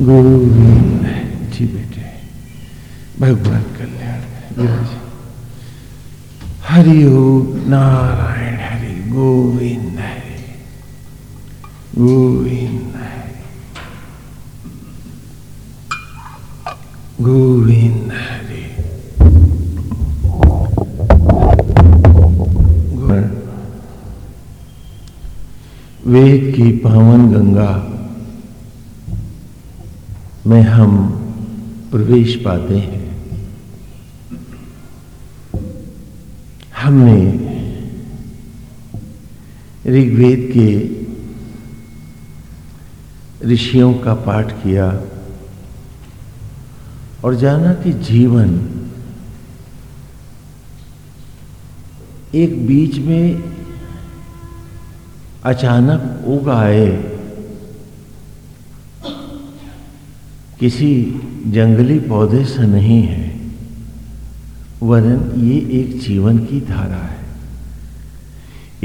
गोविंद जी बेटे, भगवान कल्याण हरि ओम नारायण हरि, गोविंद हरि गोविंद हरि। गोविंद हरि। वेद की पावन गंगा में हम प्रवेश पाते हैं। हमने ऋग्वेद के ऋषियों का पाठ किया और जाना कि जीवन एक बीच में अचानक उग आए। किसी जंगली पौधे से नहीं है। वरन ये एक जीवन की धारा है।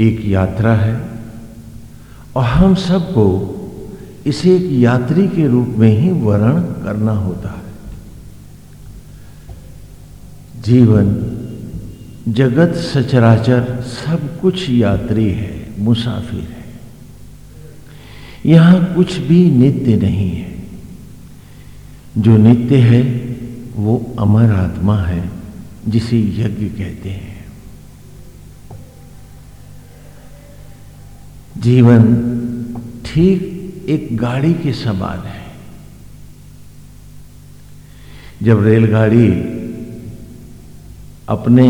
एक यात्रा है और हम सबको इसे एक यात्री के रूप में ही वर्ण करना होता है। जीवन, जगत सचराचर सब कुछ यात्री है, मुसाफिर है। यहाँ कुछ भी नित्य नहीं है। जो नित्य है, वो अमर आत्मा है, जिसे यज्ञ कहते हैं। जीवन ठीक एक गाड़ी के समान है। जब रेलगाड़ी अपने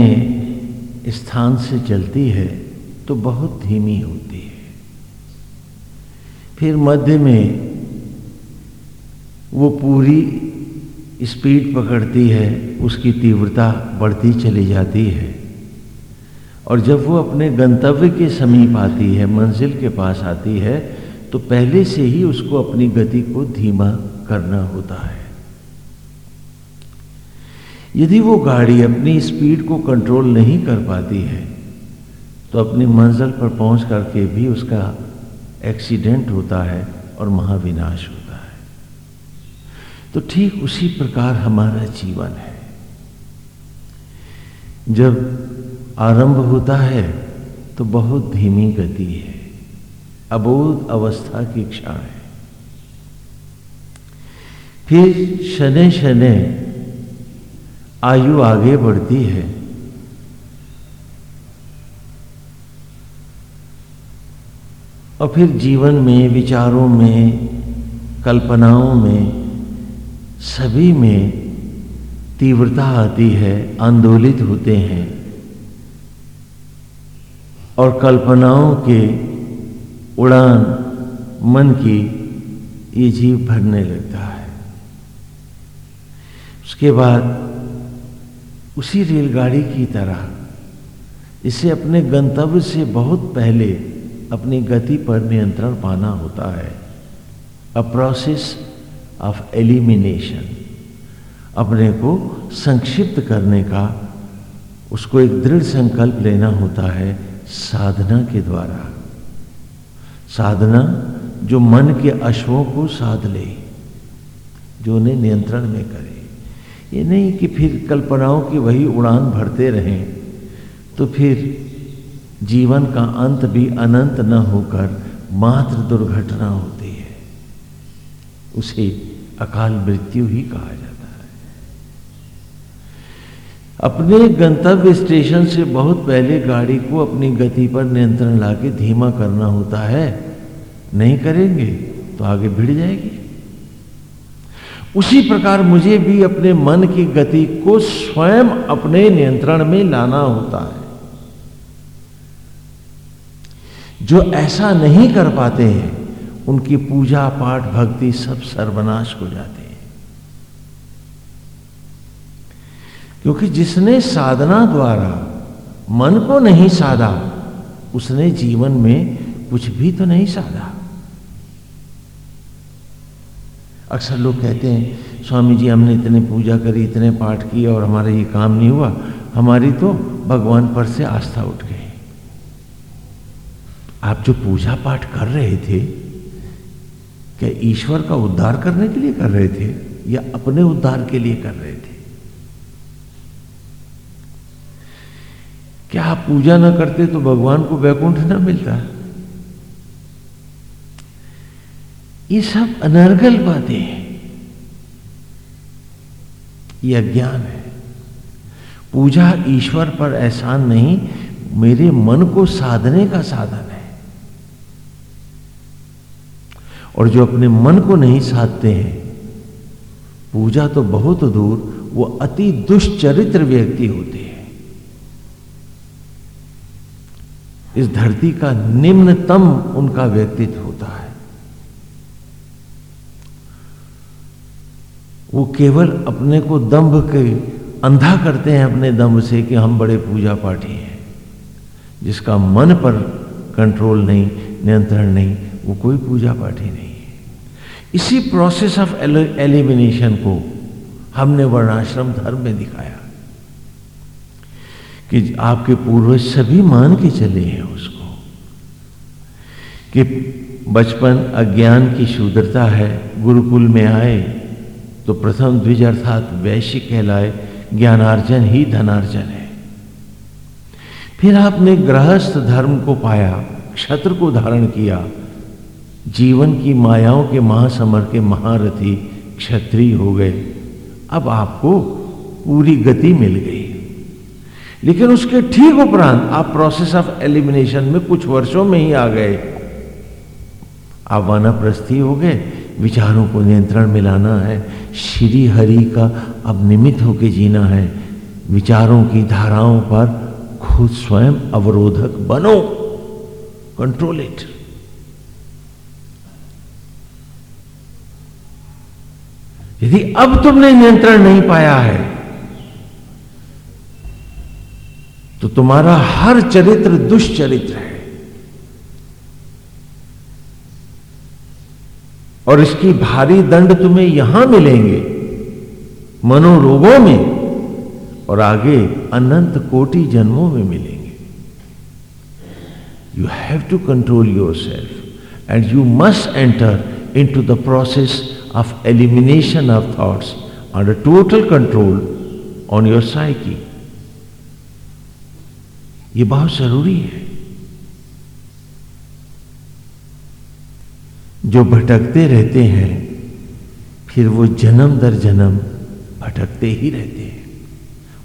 स्थान से चलती है तो बहुत धीमी होती है। फिर मध्य में वो पूरी स्पीड पकड़ती है, उसकी तीव्रता बढ़ती चली जाती है। और जब वो अपने गंतव्य के समीप आती है, मंजिल के पास आती है तो पहले से ही उसको अपनी गति को धीमा करना होता है। यदि वो गाड़ी अपनी स्पीड को कंट्रोल नहीं कर पाती है तो अपनी मंजिल पर पहुँच करके भी उसका एक्सीडेंट होता है और महाविनाश होता है। तो ठीक उसी प्रकार हमारा जीवन है। जब आरंभ होता है तो बहुत धीमी गति है, अबोध अवस्था की क्षण है। फिर शने शने आयु आगे बढ़ती है। और फिर जीवन में, विचारों में, कल्पनाओं में सभी में तीव्रता आती है, आंदोलित होते हैं। और कल्पनाओं के उड़ान मन की ये जीव भरने लगता है। उसके बाद उसी रेलगाड़ी की तरह, इसे अपने गंतव्य से बहुत पहले अपनी गति पर नियंत्रण पाना होता है। अ प्रोसेस ऑफ़ एलिमिनेशन अपने को संक्षिप्त करने का, उसको एक दृढ़ संकल्प लेना होता है साधना के द्वारा। साधना जो मन के अश्वों को साध ले, जो उन्हें नियंत्रण में करे। ये नहीं कि फिर कल्पनाओं की वही उड़ान भरते रहें तो फिर जीवन का अंत भी अनंत न होकर मात्र दुर्घटना होती। उसे अकाल मृत्यु ही कहा जाता है। अपने गंतव्य स्टेशन से बहुत पहले गाड़ी को अपनी गति पर नियंत्रण लाके धीमा करना होता है। नहीं करेंगे तो आगे भिड़ जाएगी। उसी प्रकार मुझे भी अपने मन की गति को स्वयं अपने नियंत्रण में लाना होता है। जो ऐसा नहीं कर पाते हैं उनकी पूजा पाठ भक्ति सब सर्वनाश हो जाते हैं। क्योंकि जिसने साधना द्वारा मन को नहीं साधा, उसने जीवन में कुछ भी तो नहीं साधा। अक्सर लोग कहते हैं, स्वामी जी, हमने इतने पूजा करी, इतने पाठ किए और हमारा ये काम नहीं हुआ। हमारी तो भगवान पर से आस्था उठ गई। आप जो पूजा पाठ कर रहे थे क्या ईश्वर का उद्धार करने के लिए कर रहे थे या अपने उद्धार के लिए कर रहे थे? क्या आप पूजा ना करते तो भगवान को वैकुंठ ना मिलता? ये सब अनर्गल बातें हैं। ये अज्ञान है। पूजा ईश्वर पर एहसान नहीं, मेरे मन को साधने का साधन और जो अपने मन को नहीं साधते हैं। पूजा तो बहुत दूर, वो अति दुष्चरित्र व्यक्ति होते हैं। इस धरती का निम्नतम उनका व्यक्तित्व होता है। वो केवल अपने को दंभ के अंधा करते हैं अपने दम्भ से कि हम बड़े पूजा पाठी हैं, जिसका मन पर कंट्रोल नहीं, नियंत्रण नहीं वो कोई पूजा पाठ ही नहीं है। इसी प्रोसेस ऑफ़ एलिमिनेशन को हमने वर्णाश्रम धर्म में दिखाया कि आपके पूर्वज सभी मान के चले हैं उसको, कि बचपन अज्ञान की शूद्रता है, गुरुकुल में आए तो प्रथम द्विज अर्थात वैश्य कहलाए, ज्ञानार्जन ही धनार्जन है। फिर आपने गृहस्थ धर्म को पाया, क्षत्र को धारण किया जीवन की मायाओं के महासमर के महारथी क्षत्रिय हो गए। अब आपको पूरी गति मिल गई। लेकिन उसके ठीक उपरांत आप प्रोसेस ऑफ़ एलिमिनेशन में कुछ वर्षों में ही आ गए। आप वानाप्रस्थी हो गए, विचारों को नियंत्रण में लाना है, श्री हरि का अब निमित्त होकर जीना है। विचारों की धाराओं पर खुद स्वयं अवरोधक बनो। कंट्रोल इट यदि अब तुमने नियंत्रण नहीं पाया है तो तुम्हारा हर चरित्र दुष्चरित्र है। और इसकी भारी दंड तुम्हें यहाँ मिलेंगे, मनोरोगों में, और आगे अनंत कोटि जन्मों में मिलेंगे। You have to control yourself and you must enter into the process of elimination of thoughts under total control on your psyche ये बहुत ज़रूरी है। जो भटकते रहते हैं, फिर वो जन्म दर जन्म भटकते ही रहते हैं।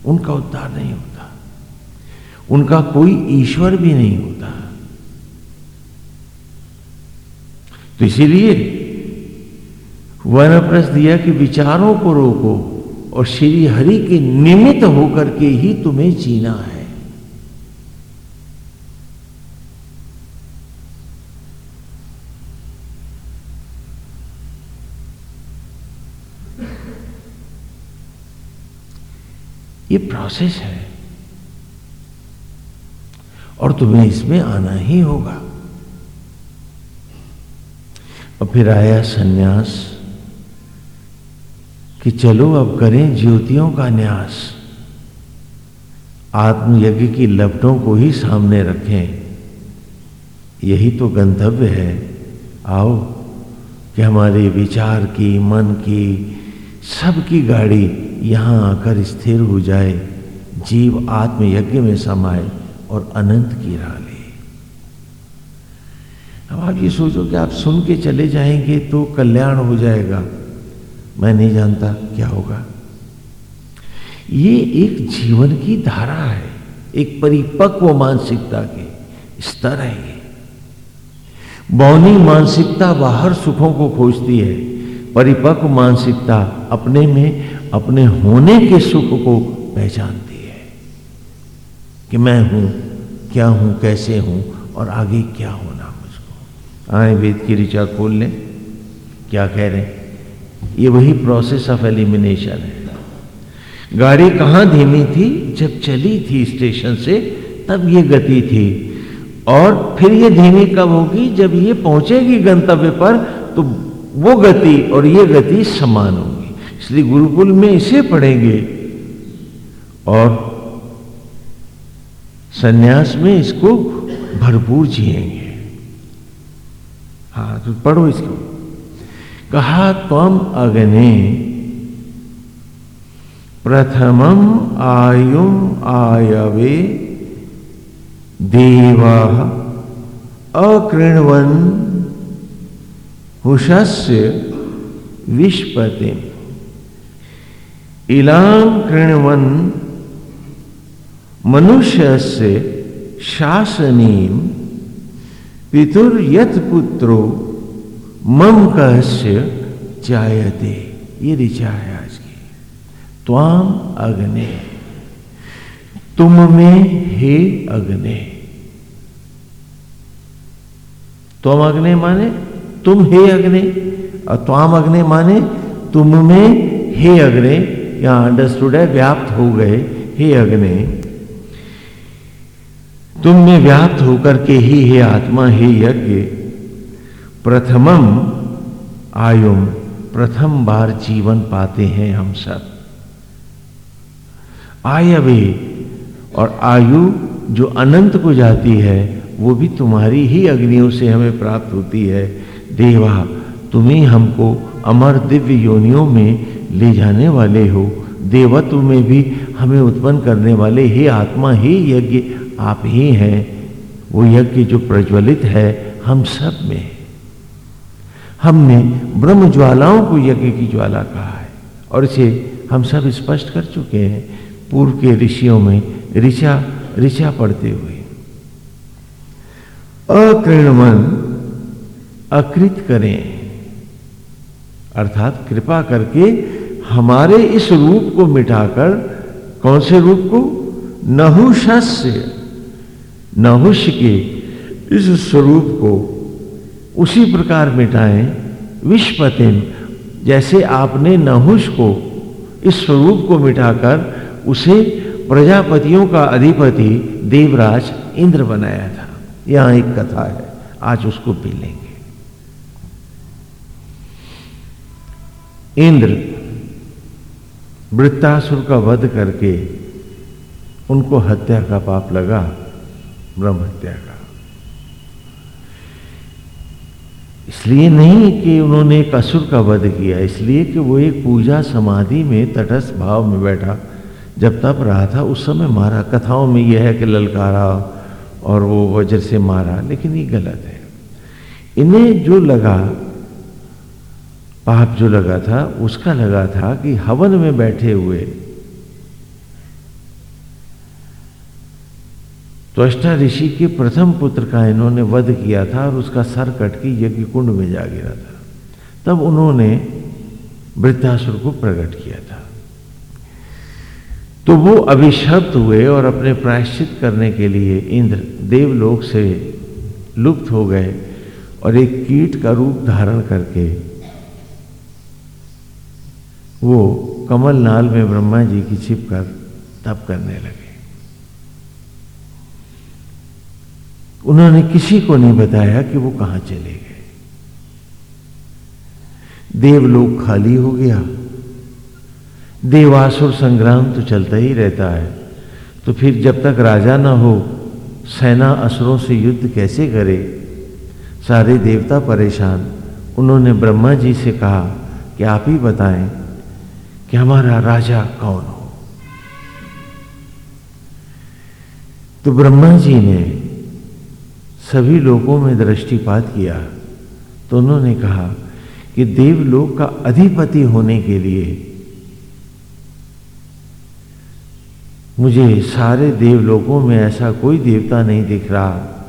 उनका उद्धार नहीं होता। उनका कोई ईश्वर भी नहीं होता। तो इसीलिए वनप्रस्थ दिया कि विचारों को रोको और श्री हरि के निमित्त होकर के ही तुम्हें जीना है। ये प्रोसेस है। और तुम्हें इसमें आना ही होगा। और फिर आया सन्यास। कि चलो अब करें ज्योतियों का न्यास। आत्मयज्ञ की लपटों को ही सामने रखें। यही तो गंतव्य है। आओ, कि हमारे विचार की, मन की, सबकी गाड़ी यहाँ आकर स्थिर हो जाए, जीव आत्म यज्ञ में समाये और अनंत की राह ले। अब आप ये सोचो कि आप सुन के चले जाएँगे तो कल्याण हो जाएगा। मैं नहीं जानता क्या होगा। ये एक जीवन की धारा है, एक परिपक्व मानसिकता के स्तर है। ये बौनी मानसिकता बाहर सुखों को खोजती है, परिपक्व मानसिकता अपने में, अपने होने के सुख को पहचानती है कि मैं हूँ, क्या हूँ, कैसे हूँ और आगे क्या होना मुझको। आए वेद की ऋचा खोल लें, क्या कह रहे हैं? ये वही प्रोसेस ऑफ़ एलिमिनेशन है। गाड़ी कहाँ धीमी थी? जब चली थी स्टेशन से, तब ये गति थी। और फिर ये धीमी कब होगी? जब ये पहुंचेगी गंतव्य पर तो वो गति और ये गति समान होगी। इसलिए गुरुकुल में इसे पढ़ेंगे। और सन्यास में इसको भरपूर जिएँगे। हाँ तो पढ़ो इसको। कहा, तम अग्नि प्रथमम आयुम आयवे, देवा अकृणवन हुशस्य विष्पति। इलाम कृणवन मनुष्य से शासनीम पितुर्यत पुत्रो मम कहस्य जायते। ये ऋचा है आज की। त्वाम अग्नि। तुम में हे अग्नि। त्वम अग्नि माने तुम हे अग्नि और त्वाम अग्नि माने तुम में हे अग्नि। यहाँ अंडरस्टूड है, व्याप्त हो गए, हे अग्नि। तुम में व्याप्त होकर के ही हे आत्मा, हे यज्ञ। प्रथमम आयुम, प्रथम बार जीवन पाते हैं हम सब। आयवे और आयु जो अनंत को जाती है, वो भी तुम्हारी ही अग्नियों से हमें प्राप्त होती है। देवा तुम्ही हमको अमर दिव्य योनियों में ले जाने वाले हो। देवत्व में भी हमें उत्पन्न करने वाले ही आत्मा ही यज्ञ आप ही हैं। वो यज्ञ जो प्रज्वलित है हम सब में। हमने ब्रह्म ज्वालाओं को यज्ञ की ज्वाला कहा है और इसे हम सब स्पष्ट कर चुके हैं। पूर्व के ऋषियों में ऋषा ऋचा पढ़ते हुए। अकृणमन अकृत करें। अर्थात कृपा करके हमारे इस रूप को मिटाकर, कौन से रूप को? नहुष्य नहुष के इस स्वरूप को उसी प्रकार मिटाएँ विश्वतिम जैसे आपने नहुष को, इस स्वरूप को मिटाकर उसे प्रजापतियों का अधिपति देवराज इंद्र बनाया था। यहाँ एक कथा है, आज उसको पी लेंगे इंद्र वृत्तासुर का वध करके उनको हत्या का पाप लगा ब्रह्म हत्या का। इसलिए नहीं कि उन्होंने एक असुर का वध किया, इसलिए कि वो एक पूजा समाधि में तटस्थ भाव में बैठा। जब तप रहा था, उस समय मारा। कथाओं में यह है कि ललकारा और वो वज्र से मारा, लेकिन ये गलत है। इन्हें जो लगा, पाप जो लगा था, उसका लगा था कि हवन में बैठे हुए तो अष्टा ऋषि के प्रथम पुत्र का इन्होंने वध किया था और उसका सर कट के यज्ञ कुंड में जा गिरा था। तब उन्होंने वृद्धासुर को प्रकट किया था। तो वो अभिशब्द हुए और अपने प्रायश्चित करने के लिए इंद्र देवलोक से लुप्त हो गए और एक कीट का रूप धारण करके वो कमल नाल में ब्रह्मा जी की छिप कर तप करने लगे। उन्होंने किसी को नहीं बताया कि वो कहाँ चले गए। देवलोक खाली हो गया। देवासुर संग्राम तो चलता ही रहता है। तो फिर जब तक राजा ना हो, सेना असुरों से युद्ध कैसे करे? सारे देवता परेशान। उन्होंने ब्रह्मा जी से कहा कि आप ही बताएँ कि हमारा राजा कौन हो। तो ब्रह्मा जी ने सभी लोगों में दृष्टिपात किया। तो उन्होंने कहा कि देवलोक का अधिपति होने के लिए मुझे सारे देवलोकों में ऐसा कोई देवता नहीं दिख रहा।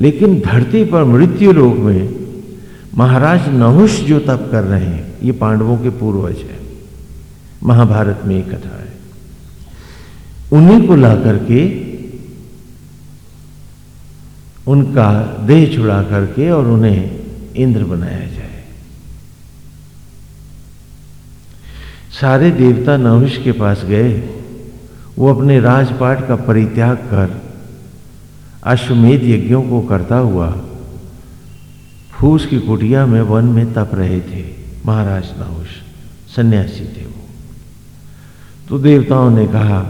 लेकिन धरती पर मृत्यु लोक में महाराज नहुष जो तप कर रहे हैं, ये पांडवों के पूर्वज है। महाभारत में एक कथा है। उन्हीं को ला करके उनका देह छुड़ा करके और उन्हें इंद्र बनाया जाए। सारे देवता नहुष के पास गए। वो अपने राजपाट का परित्याग कर अश्वमेध यज्ञों को करता हुआ फूस की कुटिया में वन में तप रहे थे। महाराज नहुष सन्यासी थे वो। तो देवताओं ने कहा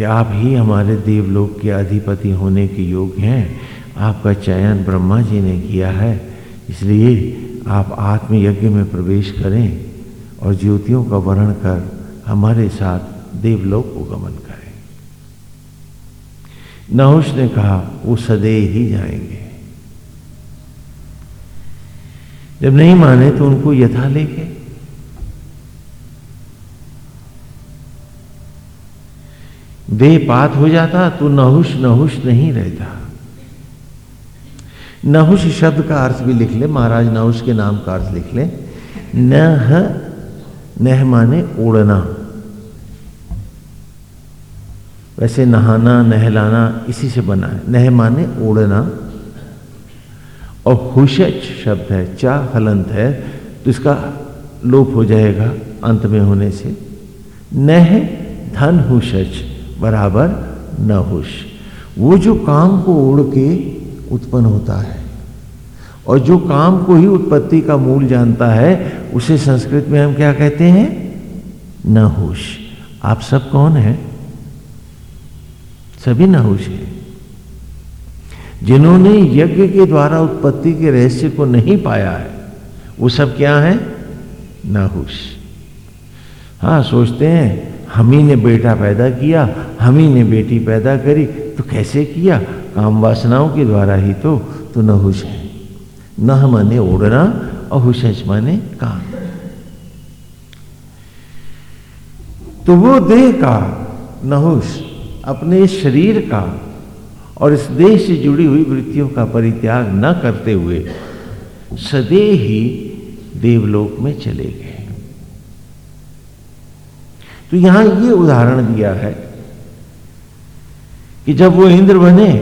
कि आप ही हमारे देवलोक के अधिपति होने के योग्य हैं। आपका चयन ब्रह्मा जी ने किया है। इसलिए आप आत्मयज्ञ में प्रवेश करें और ज्योतियों का वर्ण कर हमारे साथ देवलोक को गमन करें। नहुष ने कहा, वो सदै ही जाएँगे। जब नहीं माने तो उनको यथा लेके देह पात हो जाता तो नहुष नहुष नहीं रहता। नहुष शब्द का अर्थ भी लिख ले, महाराज नहुष के नाम का अर्थ लिख ले। न नह माने ओढ़ना। वैसे नहाना, नहलाना, इसी से बना है। नह माने ओढ़ना। और हुशच शब्द है, चा हलंत है तो इसका लोप हो जाएगा अंत में होने से। नह धन हुशच। बराबर नहुष वो जो काम को ओढ़ के उत्पन्न होता है और जो काम को ही उत्पत्ति का मूल जानता है, उसे संस्कृत में हम क्या कहते हैं? नहुष आप सब कौन हैं? सभी नहुष हैं। जिन्होंने यज्ञ के द्वारा उत्पत्ति के रहस्य को नहीं पाया है, वो सब क्या है? नहुष हाँ सोचते हैं। हम ही ने बेटा पैदा किया हम ही ने बेटी पैदा करी तो कैसे किया? काम वासनाओं के द्वारा ही तो तो नहुष है। न माने ओढ़ना और हुशच माने काम। तो वो देह का नहुष अपने शरीर का और इस देह से जुड़ी हुई वृत्तियों का परित्याग न करते हुए सदे ही देवलोक में चले गए। तो यहाँ ये उदाहरण दिया है कि जब वो इंद्र बने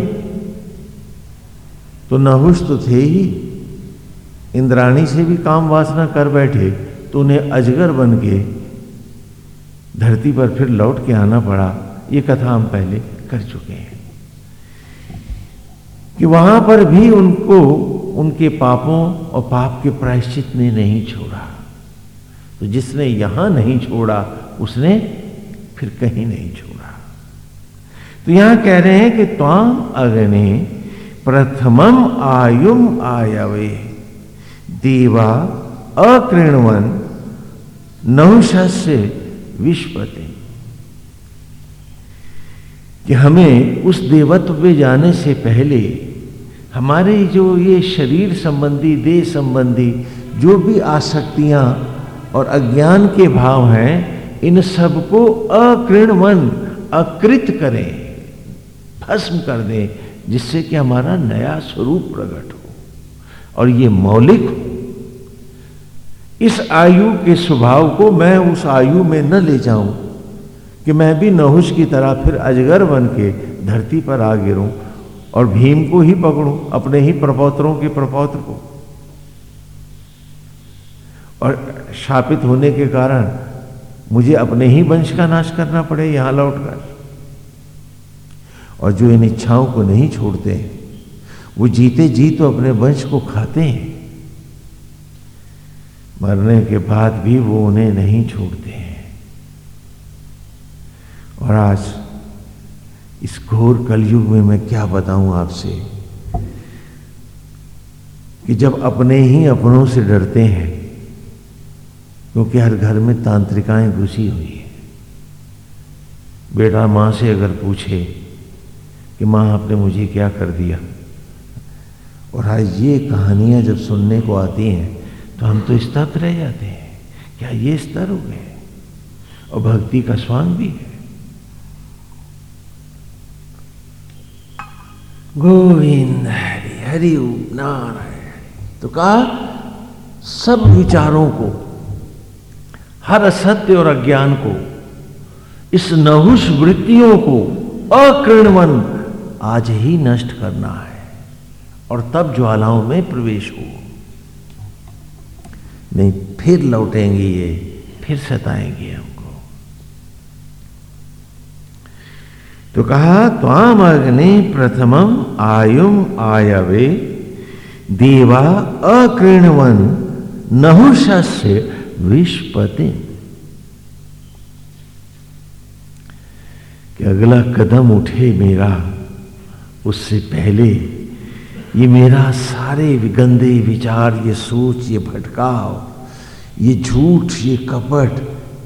तो नहुष तो थे ही। इंद्राणी से भी काम वासना कर बैठे तो उन्हें अजगर बन के धरती पर फिर लौट के आना पड़ा। ये कथा हम पहले कर चुके हैं कि वहाँ पर भी उनको उनके पापों और पाप के प्रायश्चित ने नहीं छोड़ा। तो जिसने यहाँ नहीं छोड़ा उसने फिर कहीं नहीं छोड़ा। तो यहाँ कह रहे हैं कि त्वाम अग्नि प्रथमम आयुम आयवे। देवा अकृणवन नहुष्य विश्वते कि हमें उस देवत्व पे जाने से पहले हमारे जो ये शरीर संबंधी, देह संबंधी, जो भी आसक्तियाँ और अज्ञान के भाव हैं इन सबको अकृणवन अकृत करें, भस्म कर दें, जिससे कि हमारा नया स्वरूप प्रकट हो। और ये मौलिक हो। इस आयु के स्वभाव को मैं उस आयु में न ले जाऊँ, कि मैं भी नहुष की तरह फिर अजगर बन के धरती पर आ गिरूं और भीम को ही पकड़ूं, अपने ही प्रपौत्रों के प्रपौत्र को। और शापित होने के कारण मुझे अपने ही वंश का नाश करना पड़े, यहाँ लौटकर और जो इन इच्छाओं को नहीं छोड़ते, वो जीते जी तो अपने वंश को खाते हैं। मरने के बाद भी वो उन्हें नहीं छोड़ते हैं। और आज, इस घोर कलयुग में मैं क्या बताऊँ आपसे, कि जब अपने ही अपनों से डरते हैं क्योंकि हर घर में तांत्रिकाएँ घुसी हुई है। बेटा माँ से अगर पूछे कि माँ, आपने मुझे क्या कर दिया? और आज ये कहानियाँ जब सुनने को आती हैं तो हम तो स्तब्ध रह जाते हैं। क्या ये स्तर हो गए? और भक्ति का स्वांग भी है। गोविंद हरि हरि नारायण तो कहा, सब विचारों को हर असत्य और अज्ञान को, इस नहुष वृत्तियों को अकृणवन आज ही नष्ट करना है और तब ज्वालाओं में प्रवेश हो नहीं, फिर लौटेंगे ये, फिर सताएँगे हमको। तो कहा, त्वाम अग्नि प्रथमम आयुम आयवे, देवा अकृणवन नहुष्य विष्पति कि अगला कदम उठे मेरा, उससे पहले ये मेरा सारे गंदे विचार, ये सोच, ये भटकाव ये झूठ, ये कपट,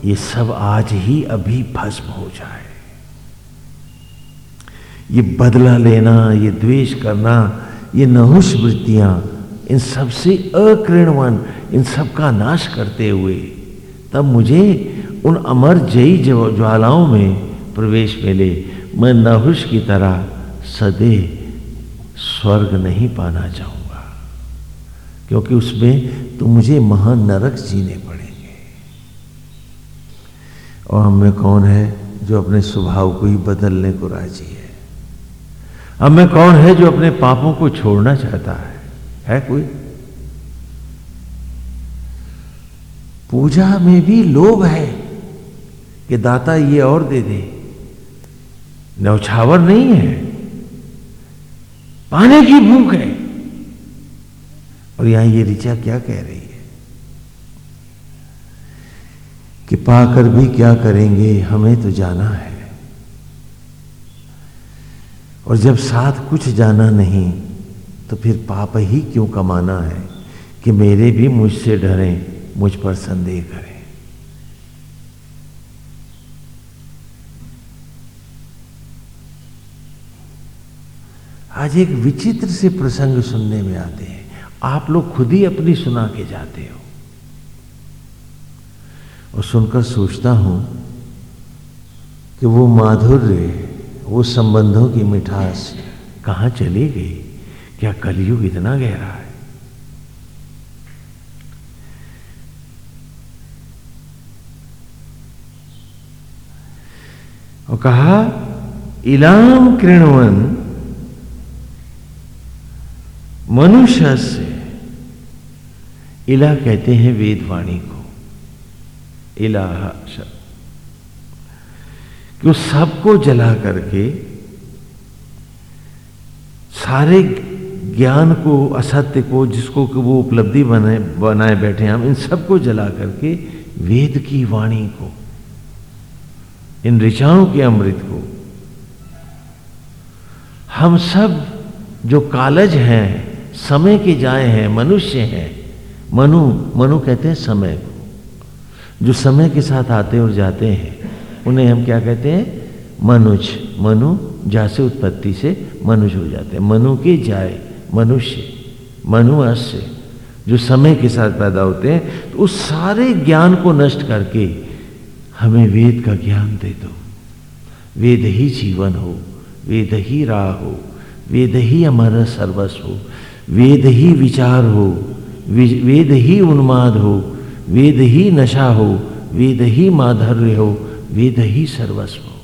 ये सब आज ही अभी भस्म हो जाए। ये बदला लेना, ये द्वेष करना, ये नहुष वृत्तियाँ इन सबसे अकृणवन इन सब का नाश करते हुए, तब मुझे उन अमर जयी ज्वालाओं में प्रवेश मिले। मैं नहुष की तरह सदे स्वर्ग नहीं पाना चाहूँगा, क्योंकि उसमें तो मुझे महान नरक जीने पड़ेंगे। और हमें कौन है जो अपने स्वभाव को ही बदलने को राज़ी है? हमें कौन है जो अपने पापों को छोड़ना चाहता है? है कोई? पूजा में भी लोभ है कि दाता ये और दे दे। नौछावर नहीं है। पाने की भूख है। और यहाँ ये ऋचा क्या कह रही है? कि पाकर भी क्या करेंगे, हमें तो जाना है। और जब साथ कुछ जाना नहीं तो फिर पाप ही क्यों कमाना है कि मेरे भी मुझसे डरें, मुझ पर संदेह करें? आज एक विचित्र से प्रसंग सुनने में आते हैं। आप लोग खुद ही अपनी सुना के जाते हो। और सुनकर सोचता हूँ कि वो माधुर्य, वो संबंधों की मिठास कहाँ चली गई? क्या कलयुग इतना गहरा है? और कहा, इलाम कृणवन, मनुष्य से, इला कहते हैं वेदवाणी को। इला शब्द कि उस सबको जला करके सारे ज्ञान को, असत्य को, जिसको कि वो उपलब्धि बनाए बनाए बैठे हम, इन सबको जला करके वेद की वाणी को, इन ऋचाओं के अमृत को, हम सब जो कालज हैं, समय के जाए हैं, मनुष्य हैं, मनु मनु कहते हैं समय को, जो समय के साथ आते और जाते हैं, उन्हें हम क्या कहते हैं? मनुज, मनु जा से उत्पत्ति से मनुज हो जाते हैं, मनु के जाए। मनुष्य, मनु अस्य जो समय के साथ पैदा होते हैं तो उस सारे ज्ञान को नष्ट करके हमें वेद का ज्ञान दे दो। वेद ही जीवन हो, वेद ही राह हो, वेद ही हमारा सर्वस्व हो, वेद ही विचार हो वेद ही उन्माद हो, वेद ही नशा हो, वेद ही माधुर्य हो, वेद ही सर्वस्व हो।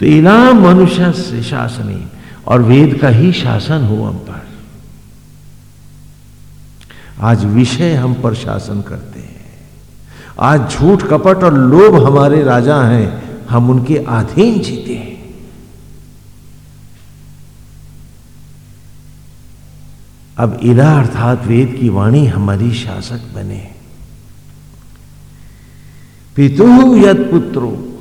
तो इला मनुष्य से शासनी और वेद का ही शासन हो हम पर। आज विषय हम पर शासन करते हैं। आज झूठ, कपट और लोभ हमारे राजा हैं, हम उनके अधीन जीते हैं। अब इला अर्थात वेद की वाणी हमारी शासक बने। पितु यद पुत्रो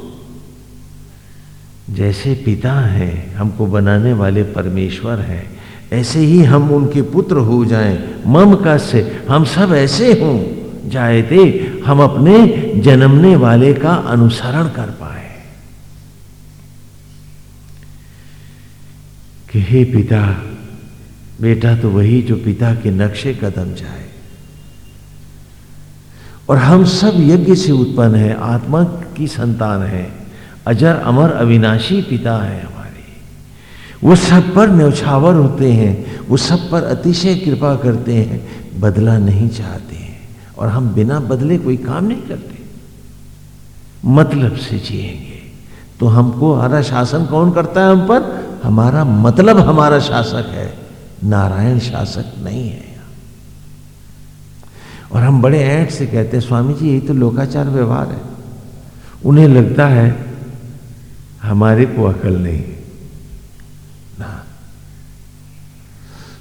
जैसे पिता है, हमको बनाने वाले परमेश्वर हैं, ऐसे ही हम उनके पुत्र हो जाएँ, मम का से हम सब ऐसे हों, जाए थे हम अपने जन्मने वाले का अनुसरण कर पाए। कि हे पिता, बेटा तो वही जो पिता के नक्शे कदम जाए। और हम सब यज्ञ से उत्पन्न है, आत्मा की संतान है। अजर अमर अविनाशी पिता है हमारे। वो सब पर न्यौछावर होते हैं, वो सब पर अतिशय कृपा करते हैं, बदला नहीं चाहते हैं और हम बिना बदले कोई काम नहीं करते। मतलब से जिएँगे तो हमको हमारा शासन कौन करता है हम पर? हमारा मतलब हमारा शासक है। नारायण शासक नहीं है और हम बड़े ऐठ से कहते हैं, स्वामी जी, यही तो लोकाचार व्यवहार है। उन्हें लगता है हमारे को अकल नहीं। ना।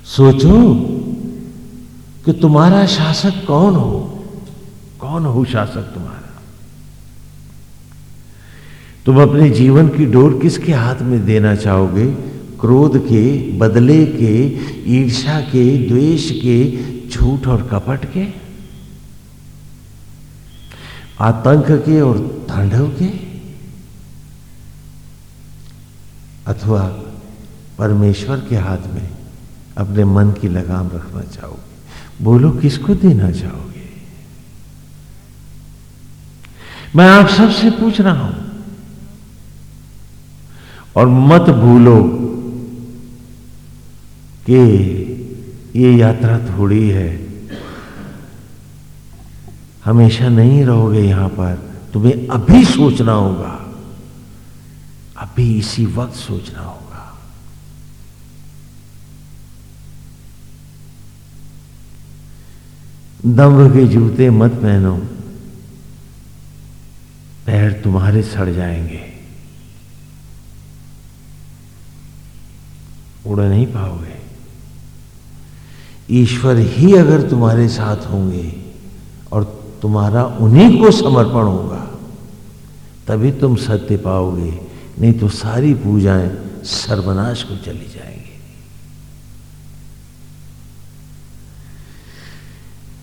सोचो कि तुम्हारा शासक कौन हो? कौन हो शासक तुम्हारा? तुम अपने जीवन की डोर किसके हाथ में देना चाहोगे? क्रोध के, बदले के ईर्षा के, द्वेष के, झूठ और कपट के? आतंक के और तांडव के? अथवा परमेश्वर के हाथ में अपने मन की लगाम रखना चाहोगे। बोलो, किसको देना चाहोगे? मैं आप सबसे पूछ रहा हूँ, और मत भूलो कि ये यात्रा थोड़ी है। हमेशा नहीं रहोगे यहाँ पर, तुम्हें अभी सोचना होगा। अभी इसी वक्त सोचना होगा। दम्भ के जूते मत पहनो। पैर तुम्हारे सड़ जाएँगे। उड़ नहीं पाओगे। ईश्वर ही अगर तुम्हारे साथ होंगे और तुम्हारा उन्हीं को समर्पण होगा, तभी तुम सत्य पाओगे। नहीं तो सारी पूजाएँ सर्वनाश को चली जाएँगी।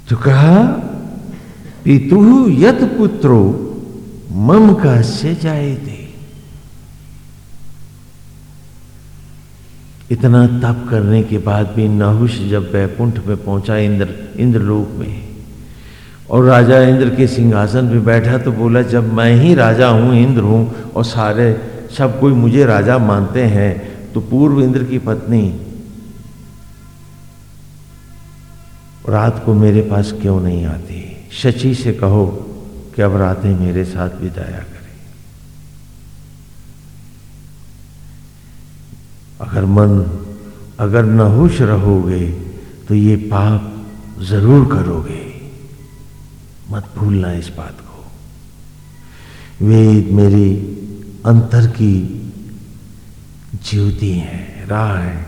तो कहा, पितु यत पुत्रो, मम का से जाए थे इतना तप करने के बाद भी नहुष जब वैकुंठ में पहुँचा इंद्र, इंद्रलोक में, और राजा इंद्र के सिंहासन पे बैठा तो बोला, जब मैं ही राजा हूँ, इंद्र हूँ, और सारे सब कोई मुझे राजा मानते हैं तो पूर्व इंद्र की पत्नी रात को मेरे पास क्यों नहीं आती? शची से कहो कि अब रातें मेरे साथ बिताया करें। अगर मन, अगर नहुश रहोगे तो ये पाप ज़रूर करोगे। मत भूलना इस बात को। वेद मेरी अंतर की ज्योति है, राह है,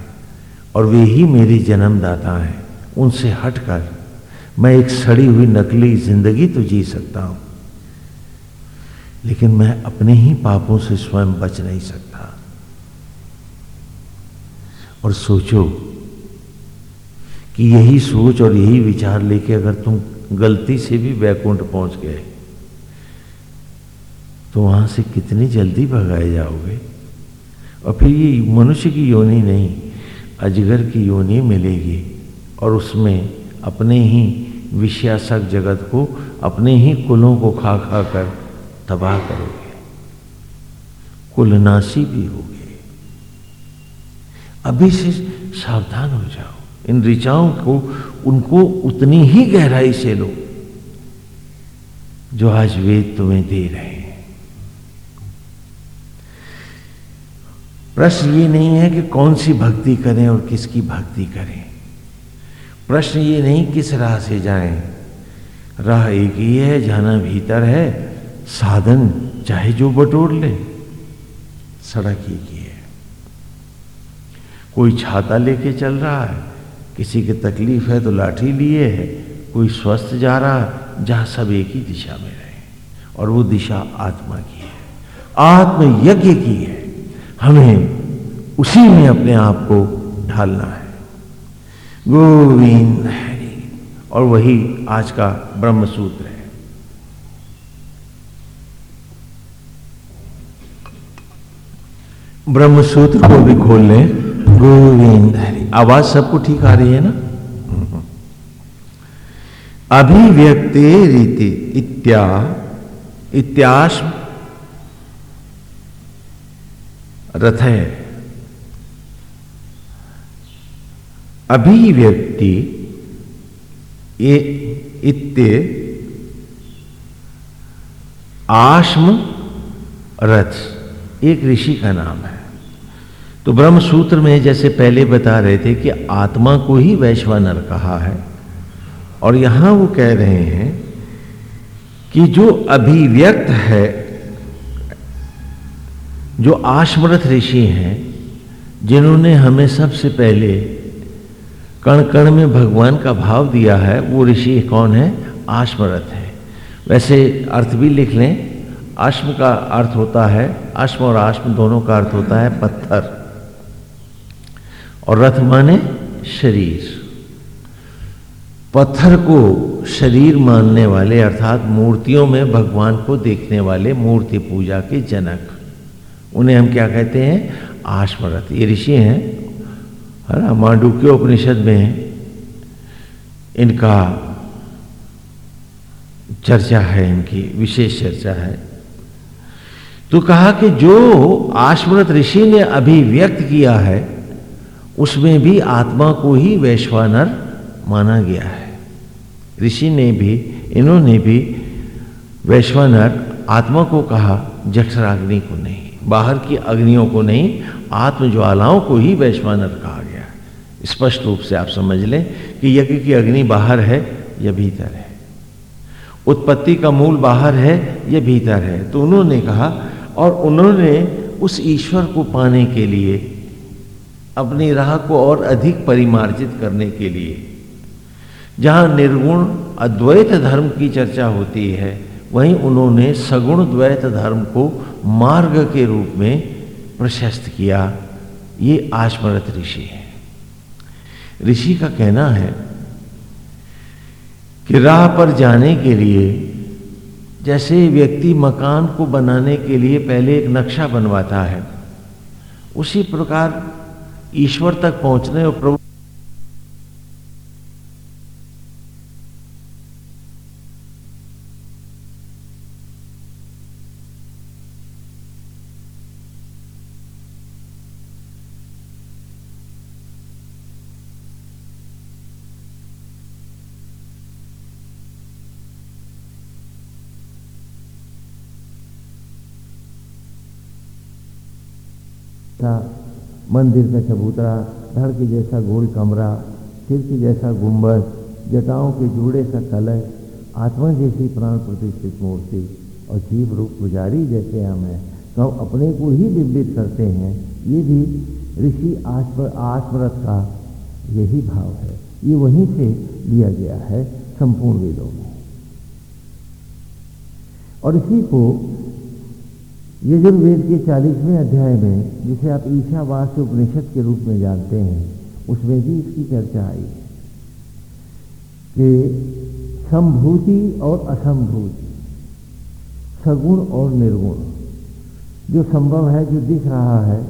और वे ही मेरी जन्मदाता हैं। उनसे हटकर मैं एक सड़ी हुई नकली ज़िंदगी तो जी सकता हूँ, लेकिन मैं अपने ही पापों से स्वयं बच नहीं सकता। और सोचो कि यही सोच और यही विचार लेके अगर तुम गलती से भी वैकुंठ पहुँच गए तो वहाँ से कितनी जल्दी भगाए जाओगे? और फिर ये मनुष्य की योनि नहीं, अजगर की योनि मिलेगी और उसमें अपने ही विषयासक जगत को, अपने ही कुलों को खा खा कर तबाह करोगे। कुलनाशी भी होगे। अभी से सावधान हो जाओ। इन ऋचाओं को, उनको उतनी ही गहराई से लो, जो आज वेद तुम्हें दे रहे हैं। प्रश्न ये नहीं है कि कौन सी भक्ति करें और किसकी भक्ति करें। प्रश्न ये नहीं किस राह से जाएँ। राह एक ही है, जाना भीतर है। साधन चाहे जो बटोर ले, सड़क एक ही है। कोई छाता लेके चल रहा है, किसी की तकलीफ़ है तो लाठी लिए है, कोई स्वस्थ जा रहा है, जहाँ सब एक ही दिशा में रहे। और वो दिशा आत्मा की है। आत्म यज्ञ की है। हमें उसी में अपने आप को ढालना है। गोविंद हरि, और वही आज का ब्रह्म सूत्र है। ब्रह्म सूत्र को भी खोल लें। गोविंद हरि। आवाज़ सबको ठीक आ रही है ना? अभिव्यक्ति रीति इत्या, इत्याश रथ है। अभिव्यक्ति इत्य आश्म रथ, एक ऋषि का नाम है। तो ब्रह्म सूत्र में जैसे पहले बता रहे थे कि आत्मा को ही वैश्वानर कहा है, और यहाँ वो कह रहे हैं कि जो अभिव्यक्त है जो आश्मरथ ऋषि हैं, जिन्होंने हमें सबसे पहले कण कण में भगवान का भाव दिया है, वो ऋषि कौन है? आश्मरथ है। वैसे अर्थ भी लिख लें आश्म का अर्थ होता है आश्म और आश्म दोनों का अर्थ होता है पत्थर। और रथ माने शरीर। पत्थर को शरीर मानने वाले, अर्थात मूर्तियों में भगवान को देखने वाले मूर्ति पूजा के जनक। उन्हें हम क्या कहते हैं? आश्मरथ ये ऋषि हैं, है ना? मांडुक्य उपनिषद में इनका चर्चा है, इनकी विशेष चर्चा है। तो कहा कि जो आश्मरत ऋषि ने अभिव्यक्त किया है, उसमें भी आत्मा को ही वैश्वानर माना गया है। ऋषि ने भी, इन्होंने भी वैश्वानर आत्मा को कहा, जठराग्नि को नहीं। बाहर की अग्नियों को नहीं, आत्मज्वालाओं को ही वैश्वानर कहा गया स्पष्ट रूप से आप समझ लें कि यज्ञ की अग्नि बाहर है, या भीतर है। उत्पत्ति का मूल बाहर है, या भीतर है। तो उन्होंने कहा, और उन्होंने उस ईश्वर को पाने के लिए, अपनी राह को और अधिक परिमार्जित करने के लिए, जहाँ निर्गुण अद्वैत धर्म की चर्चा होती है, वहीं उन्होंने सगुण द्वैत धर्म को मार्ग के रूप में प्रशस्त किया, ये आश्मरत ऋषि है। ऋषि का कहना है कि राह पर जाने के लिए, जैसे व्यक्ति मकान को बनाने के लिए पहले एक नक्शा बनवाता है, उसी प्रकार ईश्वर तक पहुँचने और प्रभु था मंदिर का चबूतरा धड़ के जैसा गोल कमरा सिर के जैसा गुंबद जटाओं के जूड़े सा कलश, आत्मा जैसी प्राण प्रतिष्ठित मूर्ति और जीव रूप पुजारी जैसे हम हैं। तो हम अपने को ही बिंबित करते हैं। ये भी ऋषि आत्म, आत्मरथ का यही भाव है। ये वहीं से लिया गया है संपूर्ण वेदों में। और इसी को यजुर्वेद के चालीसवें अध्याय में, जिसे आप ईशावास उपनिषद के रूप में जानते हैं, उसमें भी इसकी चर्चा आई। है कि संभूति और असंभूति, सगुण और निर्गुण, जो संभव है, जो दिख रहा है,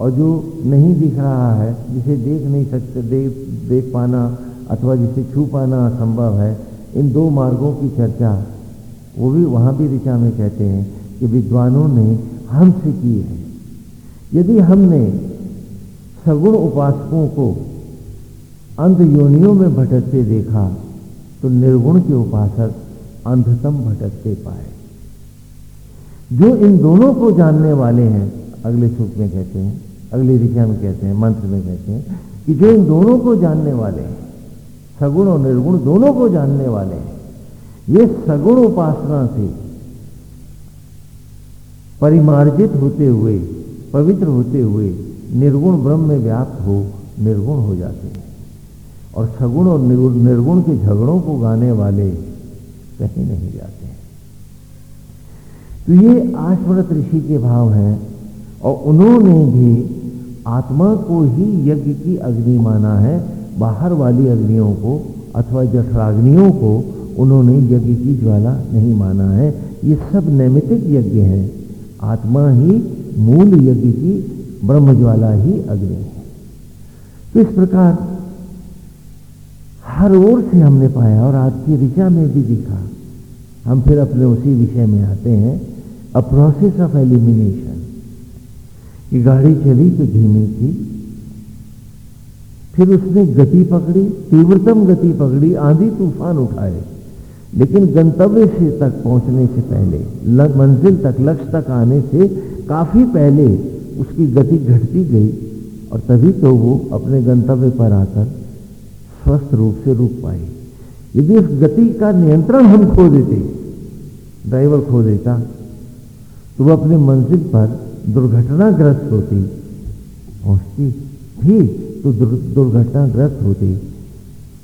और जो नहीं दिख रहा है, जिसे देख नहीं सकते, देख देख पाना अथवा जिसे छू पाना असंभव है, इन दो मार्गों की चर्चा, वो भी वहाँ भी ऋचा में कहते हैं। कि विद्वानों ने हमसे की है। यदि हमने सगुण उपासकों को अंध योनियों में भटकते देखा तो निर्गुण के उपासक अंधतम भटकते पाए। जो इन दोनों को जानने वाले हैं, अगले सूख में कहते हैं, अगले ऋषा में कहते हैं, मंत्र में कहते हैं, कि जो इन दोनों को जानने वाले हैं, सगुण और निर्गुण दोनों को जानने वाले हैं, ये सगुण उपासना से परिमार्जित होते हुए, पवित्र होते हुए, निर्गुण ब्रह्म में व्याप्त हो, निर्गुण हो जाते हैं। और सगुण और निर्गुण के झगड़ों को गाने वाले कहीं नहीं जाते हैं। तो ये आश्वरत ऋषि के भाव हैं, और उन्होंने भी आत्मा को ही यज्ञ की अग्नि माना है। बाहर वाली अग्नियों को अथवा जठराग्नियों को उन्होंने यज्ञ की ज्वाला नहीं माना है। ये सब नैमितिक यज्ञ हैं। आत्मा ही मूल यज्ञ की ब्रह्म ज्वाला ही अग्नि है। तो इस प्रकार हर ओर से हमने पाया और आज की ऋचा में भी दिखा, हम फिर अपने उसी विषय में आते हैं अ प्रोसेस ऑफ़ एलिमिनेशन कि गाड़ी चली तो धीमी थी, फिर उसने गति पकड़ी, तीव्रतम गति पकड़ी, आंधी तूफ़ान उठाए। लेकिन गंतव्य से तक पहुँचने से पहले मंजिल तक, लक्ष्य तक आने से काफ़ी पहले उसकी गति घटती गई और तभी तो वो अपने गंतव्य पर आकर स्वस्थ रूप से रुक पाई। यदि उस गति का नियंत्रण हम खो देते, ड्राइवर खो देता तो वह अपने मंजिल पर दुर्घटनाग्रस्त होती, पहुँचती थी तो दुर्घटनाग्रस्त होती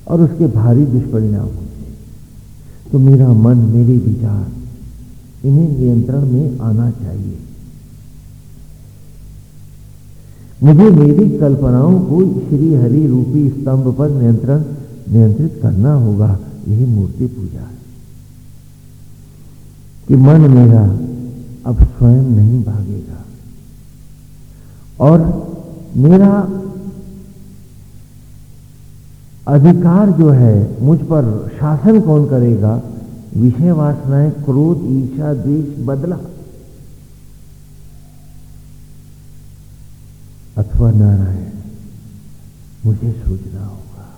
और उसके भारी दुष्परिणाम होते। तो मेरा मन मेरे विचार, इन्हें नियंत्रण में आना चाहिए। मुझे मेरी कल्पनाओं को श्री हरि रूपी स्तंभ पर नियंत्रण, नियंत्रित करना होगा, यही मूर्ति पूजा है। कि मन मेरा अब स्वयं नहीं भागेगा। और मेरा अधिकार जो है, मुझ पर शासन कौन करेगा? विषय वासनाएँ, क्रोध ईर्षा द्वेष, बदला। अथवा नारायण, मुझे सोचना होगा।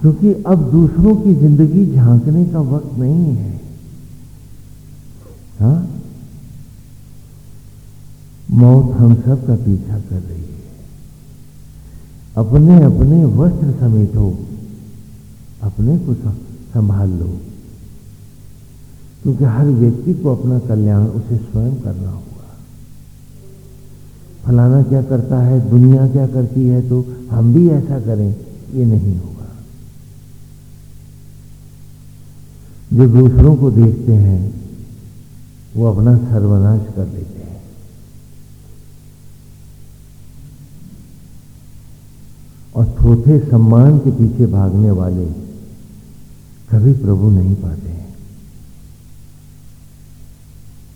क्योंकि अब दूसरों की ज़िंदगी झांकने का वक्त नहीं है। हा? मौत हम सब का पीछा कर रही है। अपने अपने वस्त्र समेटो, अपने को संभाल लो। क्योंकि हर व्यक्ति को अपना कल्याण उसे स्वयं करना होगा। फलाना क्या करता है, दुनिया क्या करती है तो हम भी ऐसा करें, ये नहीं होगा। जो दूसरों को देखते हैं, वो अपना सर्वनाश कर लेते हैं। और थोथे सम्मान के पीछे भागने वाले कभी प्रभु नहीं पाते हैं।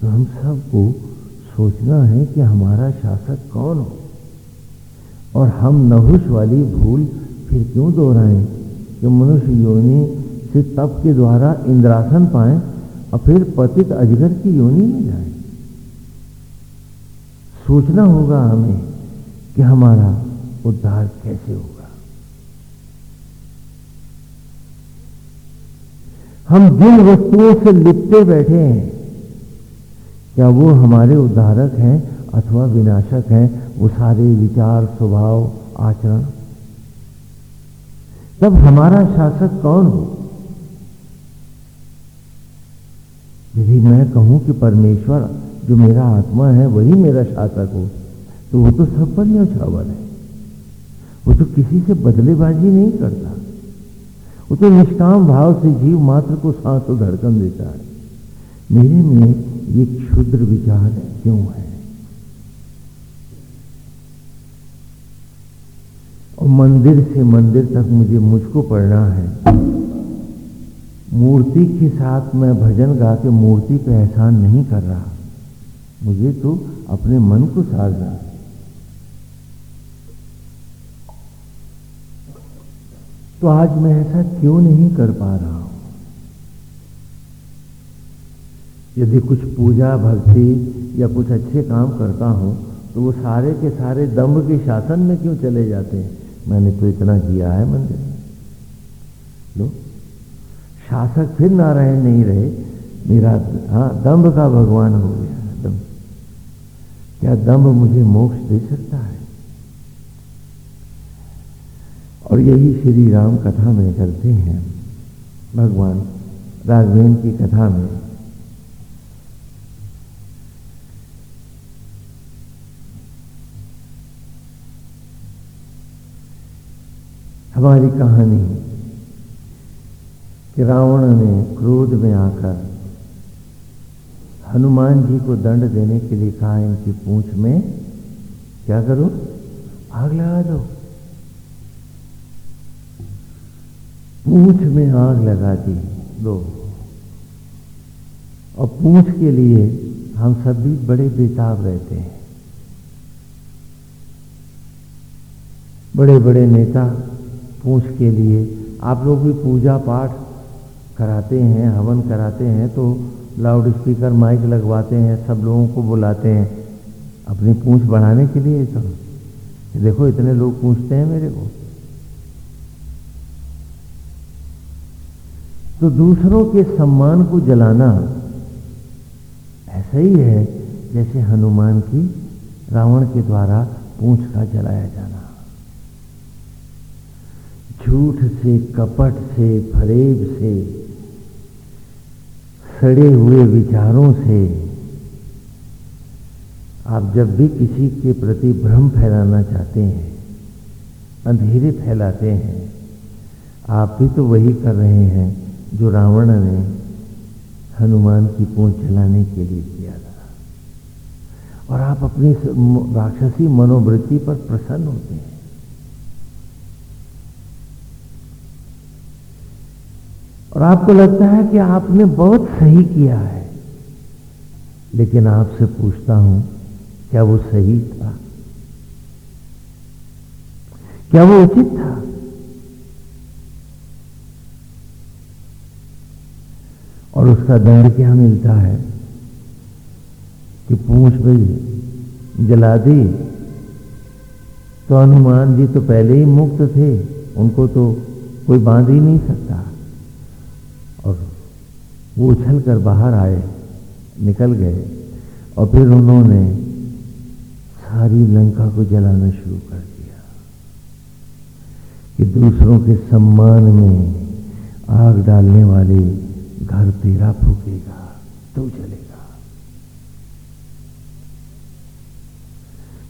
तो हम सबको सोचना है कि हमारा शासक कौन हो? और हम नहुष वाली भूल फिर क्यों दोहराएँ कि मनुष्य योनि से तप के द्वारा इंद्रासन पाए और फिर पतित अजगर की योनि में जाए? सोचना होगा हमें कि हमारा उद्धार कैसे होगा? हम जिन वस्तुओं से लिपटे बैठे हैं, क्या वो हमारे उद्धारक हैं अथवा विनाशक हैं? वो सारे विचार, स्वभाव, आचरण। तब हमारा शासक कौन हो? यदि मैं कहूँ कि परमेश्वर जो मेरा आत्मा है, वही मेरा शासक हो तो वो तो सब पर न्यौछावर है। वो तो किसी से बदलेबाजी नहीं करता। वो तो निष्काम भाव से जीव मात्र को सांस और धड़कन देता है। मेरे में ये क्षुद्र विचार क्यों है? और मंदिर से मंदिर तक मुझे मुझको पढ़ना है। मूर्ति के साथ मैं भजन गा के मूर्ति पे एहसान नहीं कर रहा। मुझे तो अपने मन को साजना है। तो आज मैं ऐसा क्यों नहीं कर पा रहा हूँ? यदि कुछ पूजा भक्ति या कुछ अच्छे काम करता हूँ तो वो सारे के सारे दम्भ के शासन में क्यों चले जाते हैं? मैंने तो इतना किया है मंदिर लो। शासक फिर नारायण नहीं रहे, मेरा हाँ दम्भ का भगवान हो गया, दम्भ। क्या दम्भ मुझे मोक्ष दे सकता है? और यही श्री राम कथा में करते हैं। भगवान राघवेन की कथा में। हमारी कहानी कि रावण ने क्रोध में आकर हनुमान जी को दंड देने के लिए कहा, इनकी पूंछ में क्या करो? आग लगा दो। पूंछ में आग लगा। दी दो और पूछ के लिए हम सब भी बड़े बेताब रहते हैं। बड़े बड़े नेता पूछ के लिए, आप लोग भी पूजा पाठ कराते हैं, हवन कराते हैं तो लाउड स्पीकर माइक लगवाते हैं, सब लोगों को बुलाते हैं। अपनी पूंछ बढ़ाने के लिए तो देखो इतने लोग पूछते हैं मेरे को। तो दूसरों के सम्मान को जलाना ऐसा ही है जैसे हनुमान की रावण के द्वारा पूंछ का जलाया जाना। झूठ से, कपट से, फरेब से, सड़े हुए विचारों से आप जब भी किसी के प्रति भ्रम फैलाना चाहते हैं, अंधेरे फैलाते हैं, आप भी तो वही कर रहे हैं। जो रावण ने हनुमान की पूंछ जलाने के लिए किया था। और आप अपनी राक्षसी मनोवृत्ति पर प्रसन्न होते हैं। और आपको लगता है कि आपने बहुत सही किया है, लेकिन आपसे पूछता हूँ, क्या वो सही था? क्या वो उचित था? और उसका दंड क्या मिलता है? कि पूछ पे जला दी। तो हनुमान जी तो पहले ही मुक्त थे, उनको तो कोई बाँध ही नहीं सकता। और वो उछल कर बाहर आए, निकल गए। और फिर उन्होंने सारी लंका को जलाना शुरू कर दिया। कि दूसरों के सम्मान में आग डालने वाले घर तेरा फूकेगा तो चलेगा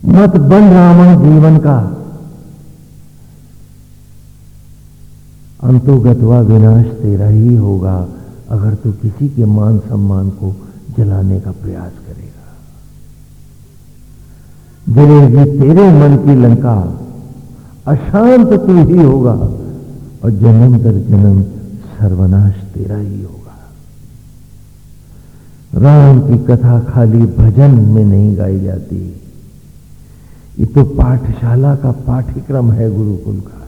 मत बन रावण जीवन का। अंतोगतवा विनाश तेरा ही होगा, अगर तू किसी के मान सम्मान को जलाने का प्रयास करेगा। जलेगी तेरे मन की लंका, अशांत तू ही होगा, और जन्म दर जन्म सर्वनाश तेरा ही होगा। राम की कथा खाली भजन में नहीं गाई जाती। ये तो पाठशाला का पाठ्यक्रम है गुरुकुल का।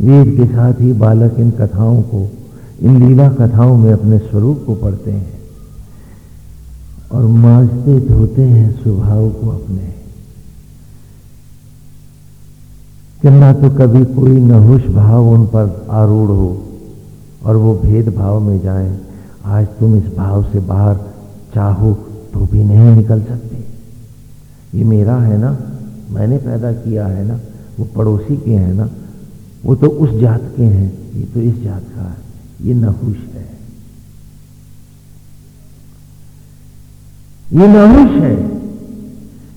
वेद के साथ ही बालक इन कथाओं को, इन लीला कथाओं में अपने स्वरूप को पढ़ते हैं और मांझते धोते हैं स्वभाव को अपने। कि तो कभी कोई नहुष भाव उन पर आरूढ़ हो और वो भेदभाव में जाएँ। आज तुम इस भाव से बाहर चाहो तो भी नहीं निकल सकते। ये मेरा है ना? मैंने पैदा किया है ना? वो पड़ोसी के हैं ना? वो तो उस जात के हैं। ये तो इस जात का है। ये नहुश है। ये नहुश है।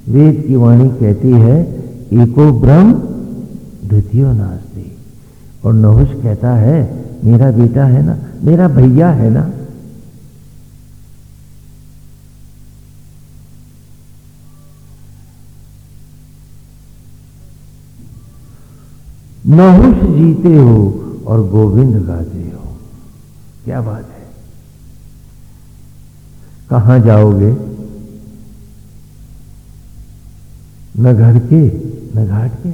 वेद की वाणी कहती है, एको ब्रह्म द्वितीय नास्ती। और नहुष कहता है, मेरा बेटा है ना? मेरा भैया है ना? नहुष जीते हो और गोविंद गाते हो। क्या बात है? कहाँ जाओगे? न घर के न घाट के।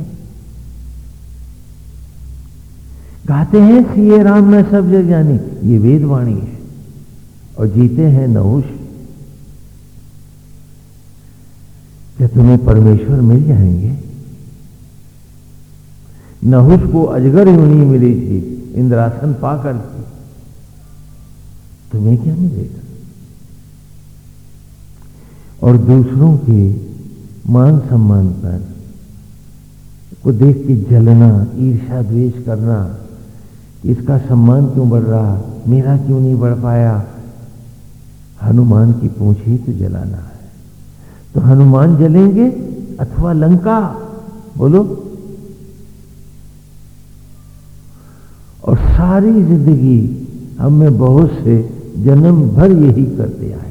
गाते हैं सीए राम में सब जग जानी ये वेदवाणी है। और जीते हैं नहुष। क्या तुम्हें परमेश्वर मिल जाएँगे? नहुष को अजगर योनि मिली थी, इंद्रासन पाकर थी। तुम्हें क्या मिलेगा? और दूसरों के मान सम्मान पर, को देख के जलना ईर्षा द्वेष करना, इसका सम्मान क्यों बढ़ रहा? मेरा क्यों नहीं बढ़ पाया? हनुमान की पूछ ही तो जलाना है। तो हनुमान जलेंगे अथवा लंका? बोलो। सारी ज़िंदगी हमें बहुत से जन्म भर यही करते आए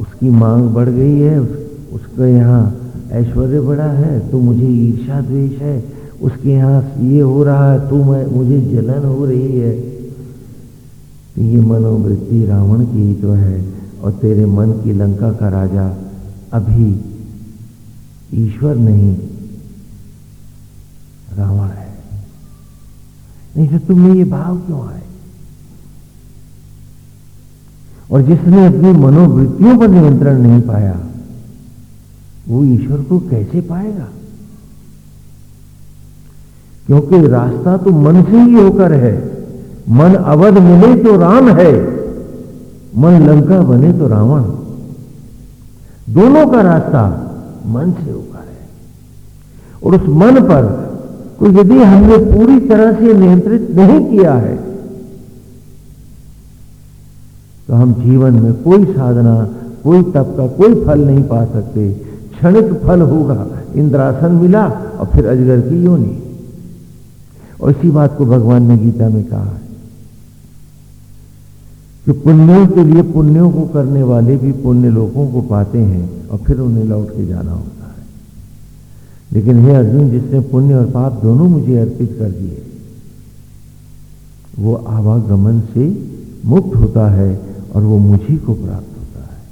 उसकी मांग बढ़ गई है उस, उसका यहाँ ऐश्वर्य बड़ा है तो मुझे ईर्षा द्वेष है उसके यहाँ ये हो रहा है तो मैं मुझे जलन हो रही है। तो ये मनोवृत्ति रावण की ही तो है और तेरे मन की लंका का राजा अभी ईश्वर नहीं। रावण है। नहीं तो तुम्हें ये भाव क्यों आए? और जिसने अपनी मनोवृत्तियों पर नियंत्रण नहीं पाया, वो ईश्वर को कैसे पाएगा? क्योंकि रास्ता तो मन से ही होकर है। मन अवध मिले तो राम है। मन लंका बने तो रावण। दोनों का रास्ता मन से होकर है। और उस मन पर को यदि हमने पूरी तरह से नियंत्रित नहीं किया है तो हम जीवन में कोई साधना, कोई तप का कोई फल नहीं पा सकते। क्षणिक फल होगा, इंद्रासन मिला और फिर अजगर की योनि। और इसी बात को भगवान ने गीता में कहा है कि पुण्यों के लिए पुण्यों को करने वाले भी पुण्य लोगों को पाते हैं। और फिर उन्हें लौट के जाना होता है। लेकिन हे अर्जुन, जिसने पुण्य और पाप दोनों मुझे अर्पित कर दिए, वो आवागमन से मुक्त होता है और वो मुझी को प्राप्त होता है।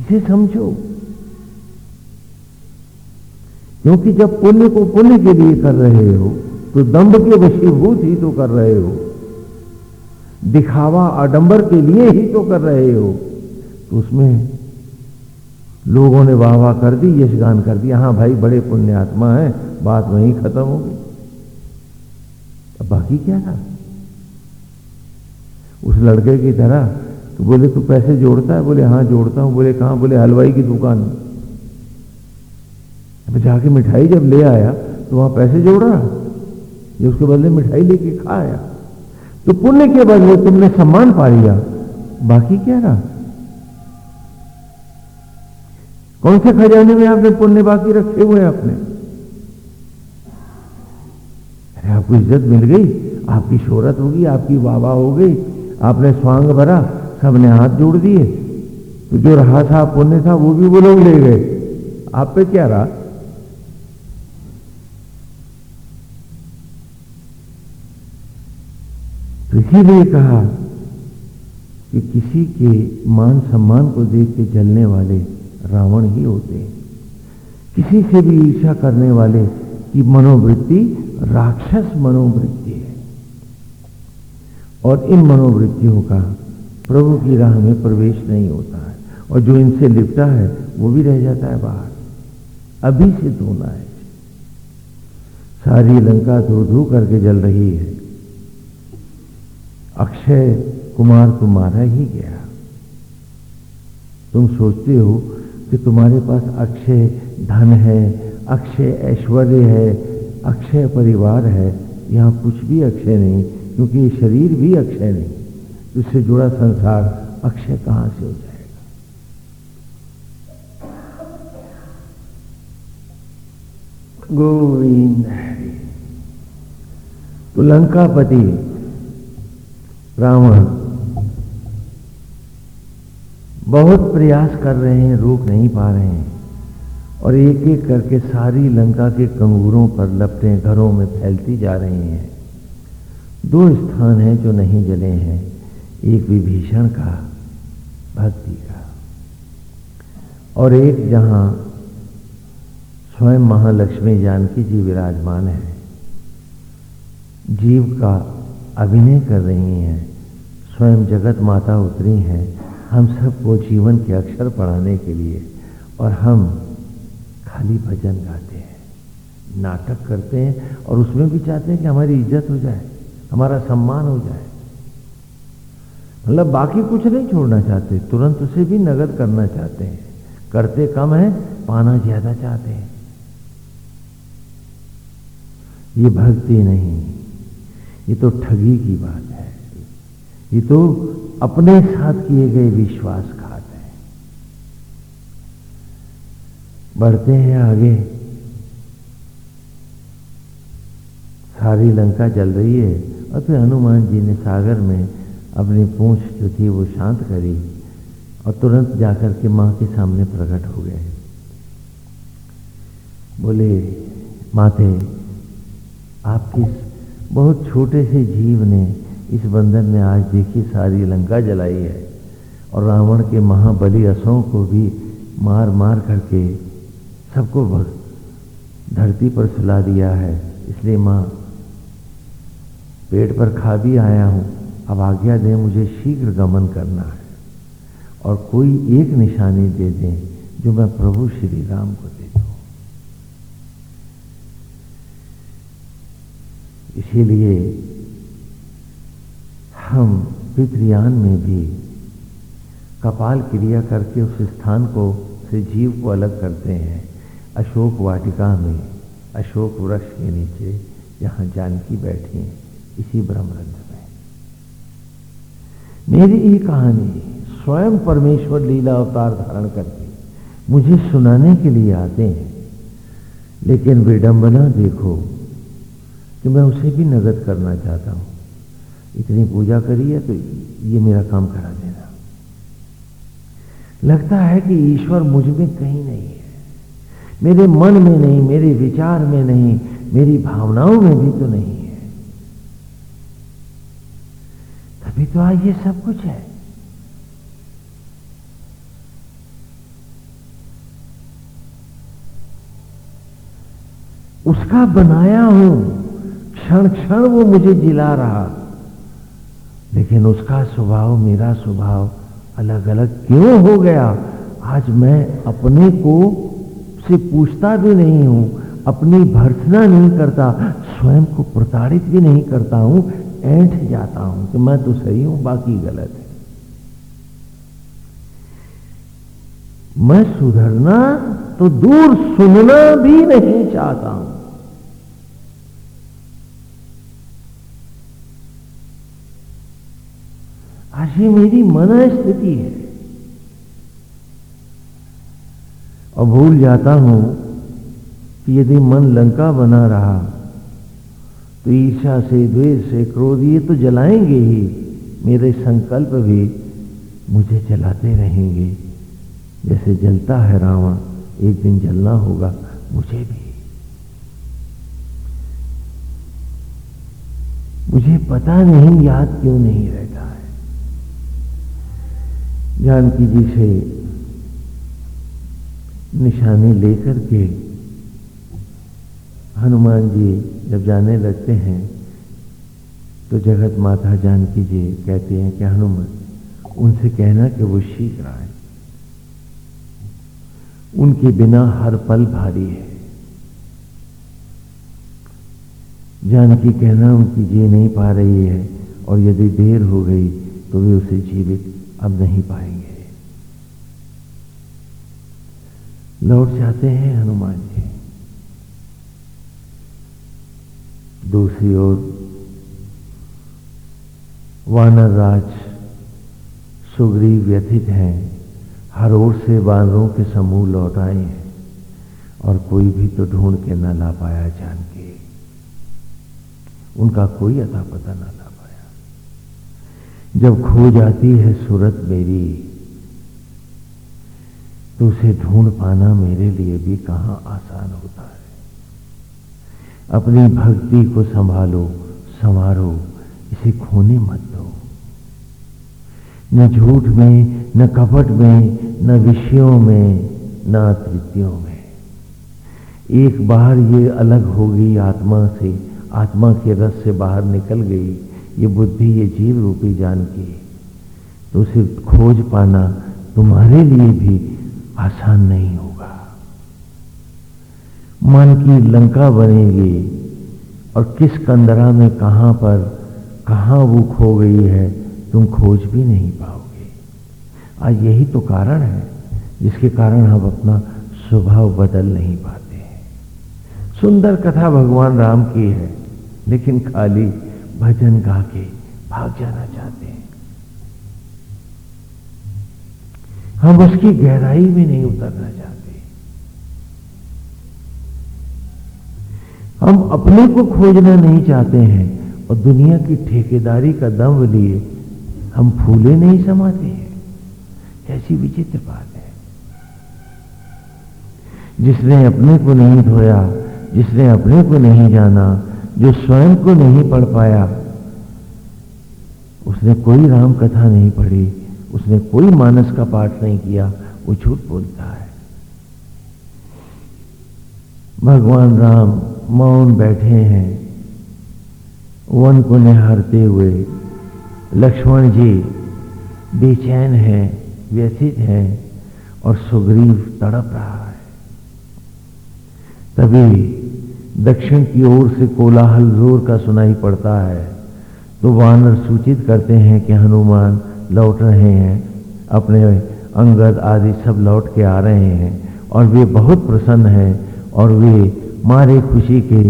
इसे समझो। क्योंकि जब पुण्य को पुण्य के लिए कर रहे हो तो दंभ के वशीभूत ही तो कर रहे हो, दिखावा आडंबर के लिए ही तो कर रहे हो उसमें लोगों ने वाह वाह कर दी यशगान कर दिया। हाँ भाई, बड़े पुण्य आत्मा है, बात वहीं खत्म हो गई। अब बाकी क्या था? उस लड़के की तरह तो बोले, तू पैसे जोड़ता है? बोले हाँ जोड़ता हूँ। बोले, कहाँ? बोले, हलवाई की दुकान अब जाके मिठाई जब ले आया तो वहाँ पैसे जोड़। रहा ये उसके बदले मिठाई लेके खा आया। तो पुण्य के बदले तुमने सम्मान पा लिया। बाकी क्या रहा? कौन से खजाने में आपने पुण्य बाकी रखे हुए हैं अपने अरे आपको इज़्ज़त मिल गई, आपकी शोहरत होगी, आपकी वाह हो गई, आपने स्वांग भरा, सबने हाथ जोड़ दिए। तो जो रहा था पुण्य था, वो भी वो लोग ले गए। आप पे क्या रहा तो इसीलिए कहा कि किसी के मान सम्मान को देख के जलने वाले रावण ही होते हैं। किसी से भी ईर्षा करने वाले की मनोवृत्ति, राक्षस मनोवृत्ति है। और इन मनोवृत्तियों का प्रभु की राह में प्रवेश नहीं होता है। और जो इनसे लिपटा है, वो भी रह जाता है बाहर। अभी से धोना है। सारी लंका धो धो करके जल रही है। अक्षय कुमार तुम्हारा ही गया। तुम सोचते हो कि तुम्हारे पास अक्षय धन है, अक्षय ऐश्वर्य है, अक्षय परिवार है। यहाँ कुछ भी अक्षय नहीं, क्योंकि ये शरीर भी अक्षय नहीं। इससे जुड़ा संसार अक्षय कहाँ से हो जाएगा? गोविंद तो लंकापति, रावण बहुत प्रयास कर रहे हैं, रोक नहीं पा रहे हैं। और एक एक करके सारी लंका के कंगूरों पर लपटें घरों में फैलती जा रही हैं। दो स्थान हैं जो नहीं जले हैं, एक विभीषण का, भक्ति का। और एक जहाँ स्वयं महालक्ष्मी जानकी जी विराजमान है। जीव का अभिनय कर रही हैं, स्वयं जगत माता उतरी हैं हम सबको जीवन के अक्षर पढ़ाने के लिए और हम खाली भजन गाते हैं, नाटक करते हैं और उसमें भी चाहते हैं कि हमारी इज़्ज़त हो जाए, हमारा सम्मान हो जाए। मतलब बाकी कुछ नहीं छोड़ना चाहते, तुरंत उसे भी नगद करना चाहते हैं। करते कम है, पाना ज़्यादा चाहते हैं। ये भक्ति नहीं, ये तो ठगी की बात है। ये तो अपने साथ किए गए विश्वासघात है। बढ़ते हैं आगे। सारी लंका जल रही है। और फिर हनुमान जी ने सागर में अपनी पूंछ जो थी वो शांत करी और तुरंत जाकर के माँ के सामने प्रकट हो गए। बोले, माते, आपकी बहुत छोटे से जीव ने इस बंधन ने आज देखी सारी लंका जलाई है। और रावण के महाबली असों को भी मार मार करके सबको धरती पर सुला दिया है। इसलिए माँ, पेट पर खा भी आया हूँ। अब आज्ञा दें, मुझे शीघ्र गमन करना है। और कोई एक निशानी दे दें, जो मैं प्रभु श्री राम को दे दूँ। इसीलिए हम पितृयान में भी कपाल क्रिया करके उस स्थान को, से जीव को अलग करते हैं। अशोक वाटिका में, अशोक वृक्ष के नीचे जहाँ जानकी बैठी हैं, इसी ब्रह्मरंध्र में। मेरी ये कहानी स्वयं परमेश्वर लीला अवतार धारण करके मुझे सुनाने के लिए आते हैं। लेकिन विडंबना देखो कि मैं उसे भी नगद करना चाहता हूँ। इतनी पूजा करी है तो ये मेरा काम करा देना। लगता है कि ईश्वर मुझमें कहीं नहीं है। मेरे मन में नहीं, मेरे विचार में नहीं, मेरी भावनाओं में भी तो नहीं है। तभी तो आज ये सब कुछ है। उसका बनाया हूँ क्षण क्षण वो मुझे जिला रहा। लेकिन उसका स्वभाव, मेरा स्वभाव अलग अलग क्यों हो गया? आज मैं अपने को से पूछता भी नहीं हूँ, अपनी भर्सना नहीं करता, स्वयं को प्रताड़ित भी नहीं करता हूँ, ऐठ जाता हूँ कि मैं तो सही हूँ, बाकी गलत है। मैं सुधरना तो दूर सुनना भी नहीं चाहता हूँ। ये मेरी मना स्थिति है। और भूल जाता हूँ कि यदि मन लंका बना रहा तो ईर्षा से, द्वेष से, क्रोध, ये तो जलाएँगे ही। मेरे संकल्प भी मुझे जलाते रहेंगे। जैसे जलता है रावण, एक दिन जलना होगा मुझे भी। मुझे पता नहीं, याद क्यों नहीं रहता। जानकी जी से निशानी लेकर के हनुमान जी जब जाने लगते हैं तो जगत माता जानकी जी कहते हैं कि हनुमान, उनसे कहना कि वो शीघ्र आए। उनके बिना हर पल भारी है। जानकी कहना उनकी जी नहीं पा रही है, और यदि देर हो गई तो वे उसे जीवित अब नहीं पाएँगे। लौट जाते हैं हनुमान जी। दूसरी ओर वानर राज सुग्रीव व्यथित हैं, हर ओर से वानरों के समूह लौट आए हैं और कोई भी तो ढूंढ के न ला पाया जान के उनका कोई अता पता ना ला पाया जब खो जाती है सूरत मेरी तो उसे ढूंढ पाना मेरे लिए भी कहाँ आसान होता है। अपनी भक्ति को संभालो, संवारो, इसे खोने मत दो। न झूठ में, न कपट में, न विषयों में, न तृतीयों में। एक बार ये अलग हो गई आत्मा से, आत्मा के रस से बाहर निकल गई ये बुद्धि, ये जीव रूपी जान की तो उसे खोज पाना तुम्हारे लिए भी आसान नहीं होगा। मन की लंका बनेगी और किस कंदरा में कहाँ पर, कहाँ वो खो गई है, तुम खोज भी नहीं पाओगे। आज यही तो कारण है, जिसके कारण हम अपना स्वभाव बदल नहीं पाते हैं। सुंदर कथा भगवान राम की है, लेकिन खाली भजन गा के भाग जाना चाहते हैं। हम उसकी गहराई में नहीं उतरना चाहते। हम अपने को खोजना नहीं चाहते हैं और दुनिया की ठेकेदारी का दम लिए हम फूले नहीं समाते हैं। कैसी विचित्र बात है। जिसने अपने को नहीं धोया, जिसने अपने को नहीं जाना जो स्वयं को नहीं पढ़ पाया, उसने कोई राम कथा नहीं पढ़ी, उसने कोई मानस का पाठ नहीं किया, वो झूठ बोलता है। भगवान राम मौन बैठे हैं, वन को निहारते हुए। लक्ष्मण जी बेचैन हैं, व्यथित हैं और सुग्रीव तड़प रहा है। तभी दक्षिण की ओर से कोलाहल ज़ोर का सुनाई पड़ता है। तो वानर सूचित करते हैं कि हनुमान लौट रहे हैं। अपने अंगद आदि सब लौट के आ रहे हैं और वे बहुत प्रसन्न हैं और वे मारे खुशी के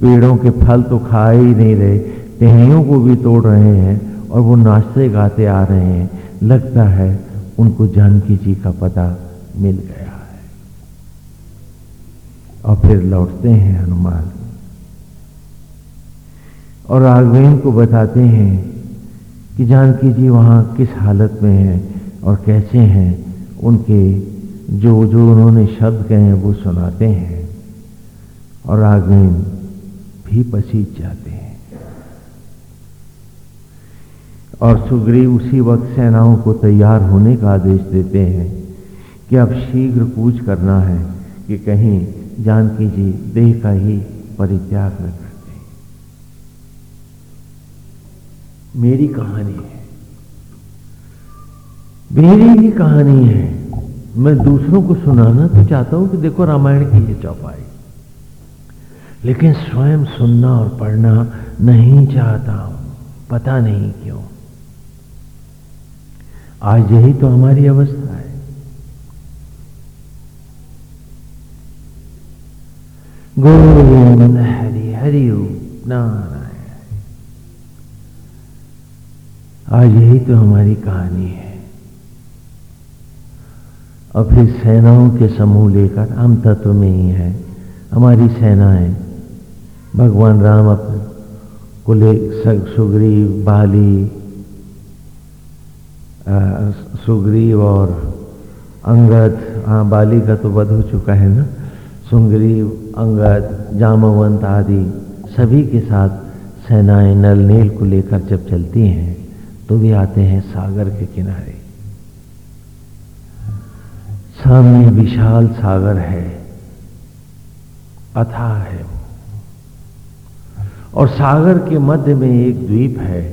पेड़ों के फल तो खा ही नहीं रहे, टहनियों को भी तोड़ रहे हैं और वो नाचते गाते आ रहे हैं। लगता है उनको जानकी जी का पता मिल गया। और फिर लौटते हैं हनुमान। और राघवेंद्र को बताते हैं कि जानकी जी वहाँ किस हालत में हैं और कैसे हैं, उनके जो जो उन्होंने शब्द कहे हैं वो सुनाते हैं। और राघवेंद्र भी पसीज जाते हैं। और सुग्रीव उसी वक्त सेनाओं को तैयार होने का आदेश देते हैं कि अब शीघ्र कूच करना है कि कहीं जानकी जी देह का ही परित्याग न करते मेरी कहानी है। मेरी ही कहानी है। मैं दूसरों को सुनाना तो चाहता हूँ कि देखो रामायण की ये चौपाई। लेकिन स्वयं सुनना और पढ़ना नहीं चाहता हूँ। पता नहीं क्यों। आज यही तो हमारी अवस्था है गोविंद हरि हरि नारायण। आज यही तो हमारी कहानी है। और फिर सेनाओं के समूह लेकर हम तत्व में ही है। हमारी सेनाएँ, भगवान राम अपने को ले सुग्रीव, बाली सुग्रीव और अंगद हाँ बाली का तो वध हो चुका है ना? सुग्रीव अंगद, जामवंत आदि सभी के साथ सेनाएँ नल नील को लेकर जब चलती हैं तो वे आते हैं सागर के किनारे। सामने विशाल सागर है अथा है और सागर के मध्य में एक द्वीप है,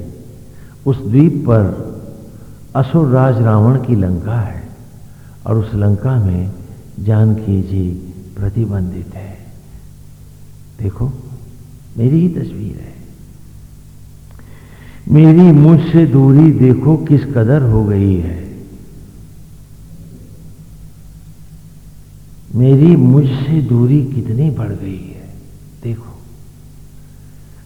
उस द्वीप पर असुर राज रावण की लंका है, और उस लंका में जानकी जी प्रतिबंधित है। देखो, मेरी ही तस्वीर है। मेरी मुझसे दूरी देखो किस कदर हो गई है। मेरी मुझसे दूरी कितनी बढ़ गई है। देखो,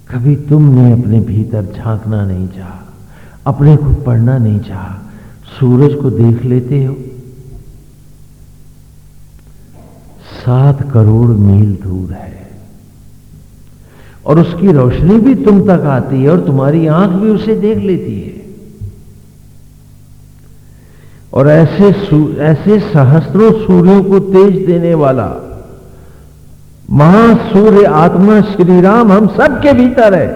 कभी तुमने अपने भीतर झांकना नहीं चाहा, अपने को पढ़ना नहीं चाहा, सूरज को देख लेते हो सात करोड़ मील दूर है। और उसकी रोशनी भी तुम तक आती है और तुम्हारी आँख भी उसे देख लेती है। और ऐसे ऐसे सहस्त्रों सूर्यों को तेज देने वाला महासूर्य आत्मा श्री राम हम सबके भीतर है।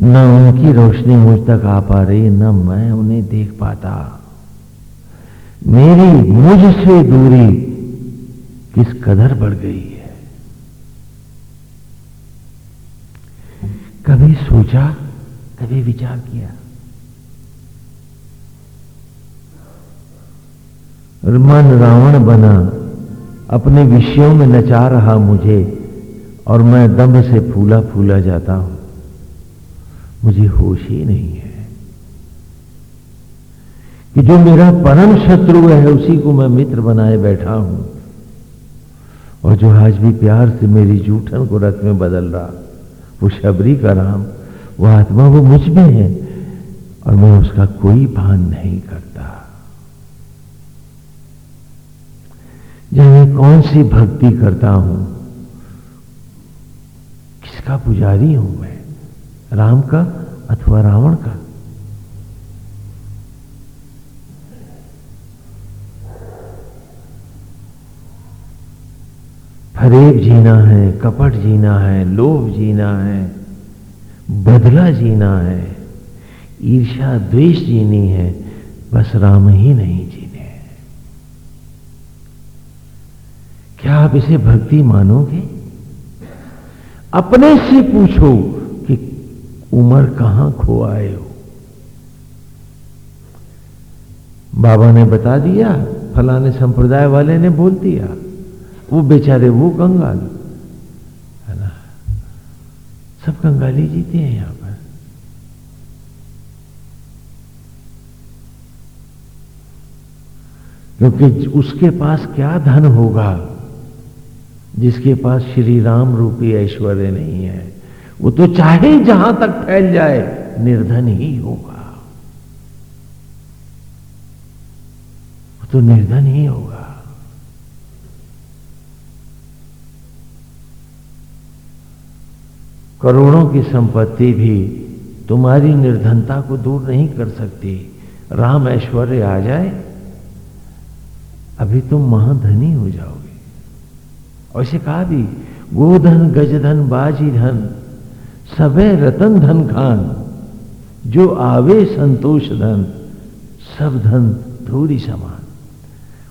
न उनकी रोशनी मुझ तक आ पा रही, न मैं उन्हें देख पाता। मेरी मुझसे दूरी किस कदर बढ़ गई है? कभी सोचा, कभी विचार किया। मन रावण बना, अपने विषयों में नचा रहा मुझे, और मैं दम से फूला फूला जाता हूँ। मुझे होश ही नहीं है। कि जो मेरा परम शत्रु है, उसी को मैं मित्र बनाए बैठा हूँ। और जो आज भी प्यार से मेरी जूठन को रथ में बदल रहा, वो शबरी का राम, वो आत्मा, वो मुझमें है, और मैं उसका कोई भान नहीं करता। मैं कौन सी भक्ति करता हूँ, किसका पुजारी हूँ मैं? राम का अथवा रावण का? फरेब जीना है, कपट जीना है, लोभ जीना है, बदला जीना है ईर्षा द्वेष जीनी है, बस राम ही नहीं जीने। क्या आप इसे भक्ति मानोगे? अपने से पूछो कि उम्र कहाँ खो आए हो। बाबा ने बता दिया, फलाने संप्रदाय वाले ने बोल दिया। वो बेचारे, वो कंगाल है ना? सब कंगाली जीते हैं यहाँ पर। क्योंकि उसके पास क्या धन होगा, जिसके पास श्री राम रूपी ऐश्वर्य नहीं है? वो तो चाहे जहाँ तक फैल जाए, निर्धन ही होगा। वो तो निर्धन ही होगा। करोड़ों की संपत्ति भी तुम्हारी निर्धनता को दूर नहीं कर सकती। राम ऐश्वर्य आ जाए, अभी तुम महाधनी हो जाओगे। और इसे कहा भी, गोधन, गजधन, बाजी धन, सबे रतन धन खान, जो आवे संतोष धन, सब धन थोड़ी समान।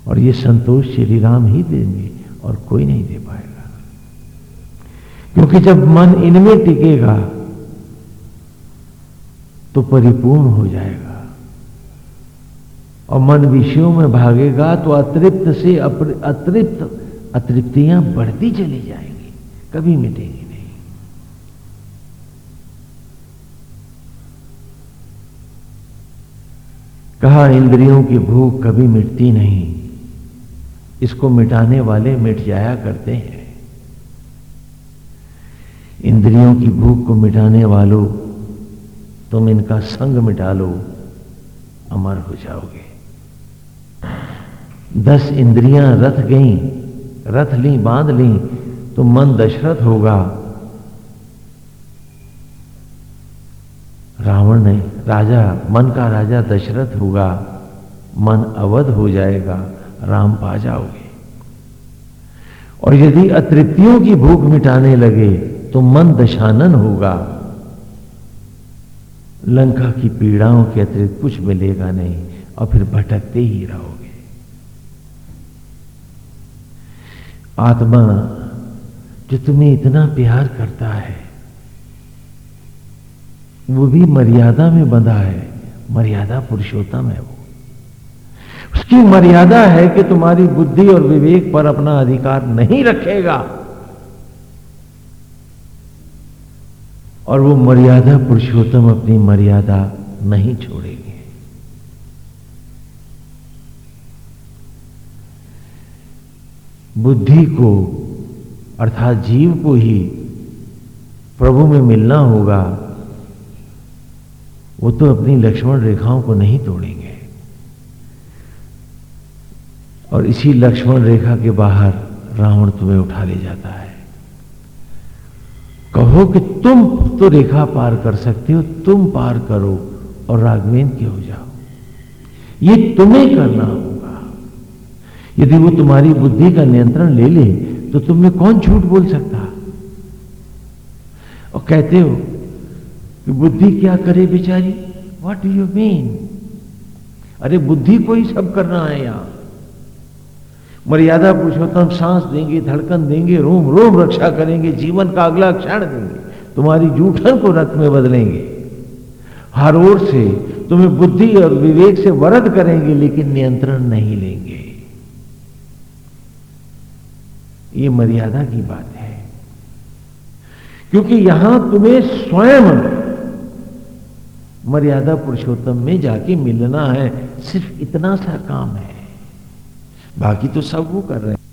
और ये संतोष श्री राम ही देंगे और कोई नहीं दे क्योंकि जब मन इनमें टिकेगा तो परिपूर्ण हो जाएगा। और मन विषयों में भागेगा तो अतृप्त से अतृप्त, अतृप्तियाँ बढ़ती चली जाएँगी, कभी मिटेंगी नहीं। कहा, इंद्रियों की भूख कभी मिटती नहीं, इसको मिटाने वाले मिट जाया करते हैं। इंद्रियों की भूख को मिटाने वालों, तुम इनका संग मिटा लो, अमर हो जाओगे। दस इंद्रियाँ रथ गई, रथ ली, बाँध ली तो मन दशरथ होगा। रावण ने राजा, मन का राजा दशरथ होगा। मन अवध हो जाएगा, राम पा जाओगे। और यदि अतृप्तियों की भूख मिटाने लगे तो मन दशानन होगा। लंका की पीड़ाओं के अतिरिक्त कुछ मिलेगा नहीं, और फिर भटकते ही रहोगे। आत्मा जो तुम्हें इतना प्यार करता है, वो भी मर्यादा में बंधा है, मर्यादा पुरुषोत्तम है वो। उसकी मर्यादा है कि तुम्हारी बुद्धि और विवेक पर अपना अधिकार नहीं रखेगा। और वो मर्यादा पुरुषोत्तम अपनी मर्यादा नहीं छोड़ेंगे। बुद्धि को, अर्थात जीव को ही प्रभु में मिलना होगा, वो तो अपनी लक्ष्मण रेखाओं को नहीं तोड़ेंगे। और इसी लक्ष्मण रेखा के बाहर रावण तुम्हें उठा ले जाता है। कहो कि तुम तो रेखा पार कर सकते हो, तुम पार करो और राघवेंद्र के हो जाओ। ये तुम्हें करना होगा। यदि वो तुम्हारी बुद्धि का नियंत्रण ले ले तो तुम्हें कौन झूठ बोल सकता? और कहते हो कि बुद्धि क्या करे बेचारी? वॉट डू यू मीन अरे बुद्धि को ही सब करना है यहाँ। मर्यादा पुरुषोत्तम सांस देंगे, धड़कन देंगे, रोम रोम रक्षा करेंगे, जीवन का अगला क्षण देंगे। तुम्हारी जूठन को रक्त में बदलेंगे। हर ओर से तुम्हें बुद्धि और विवेक से वरद करेंगे, लेकिन नियंत्रण नहीं लेंगे। ये मर्यादा की बात है। क्योंकि यहाँ तुम्हें स्वयं मर्यादा पुरुषोत्तम में जाके मिलना है। सिर्फ़ इतना सा काम है। बाकी तो सब वो कर रहे हैं।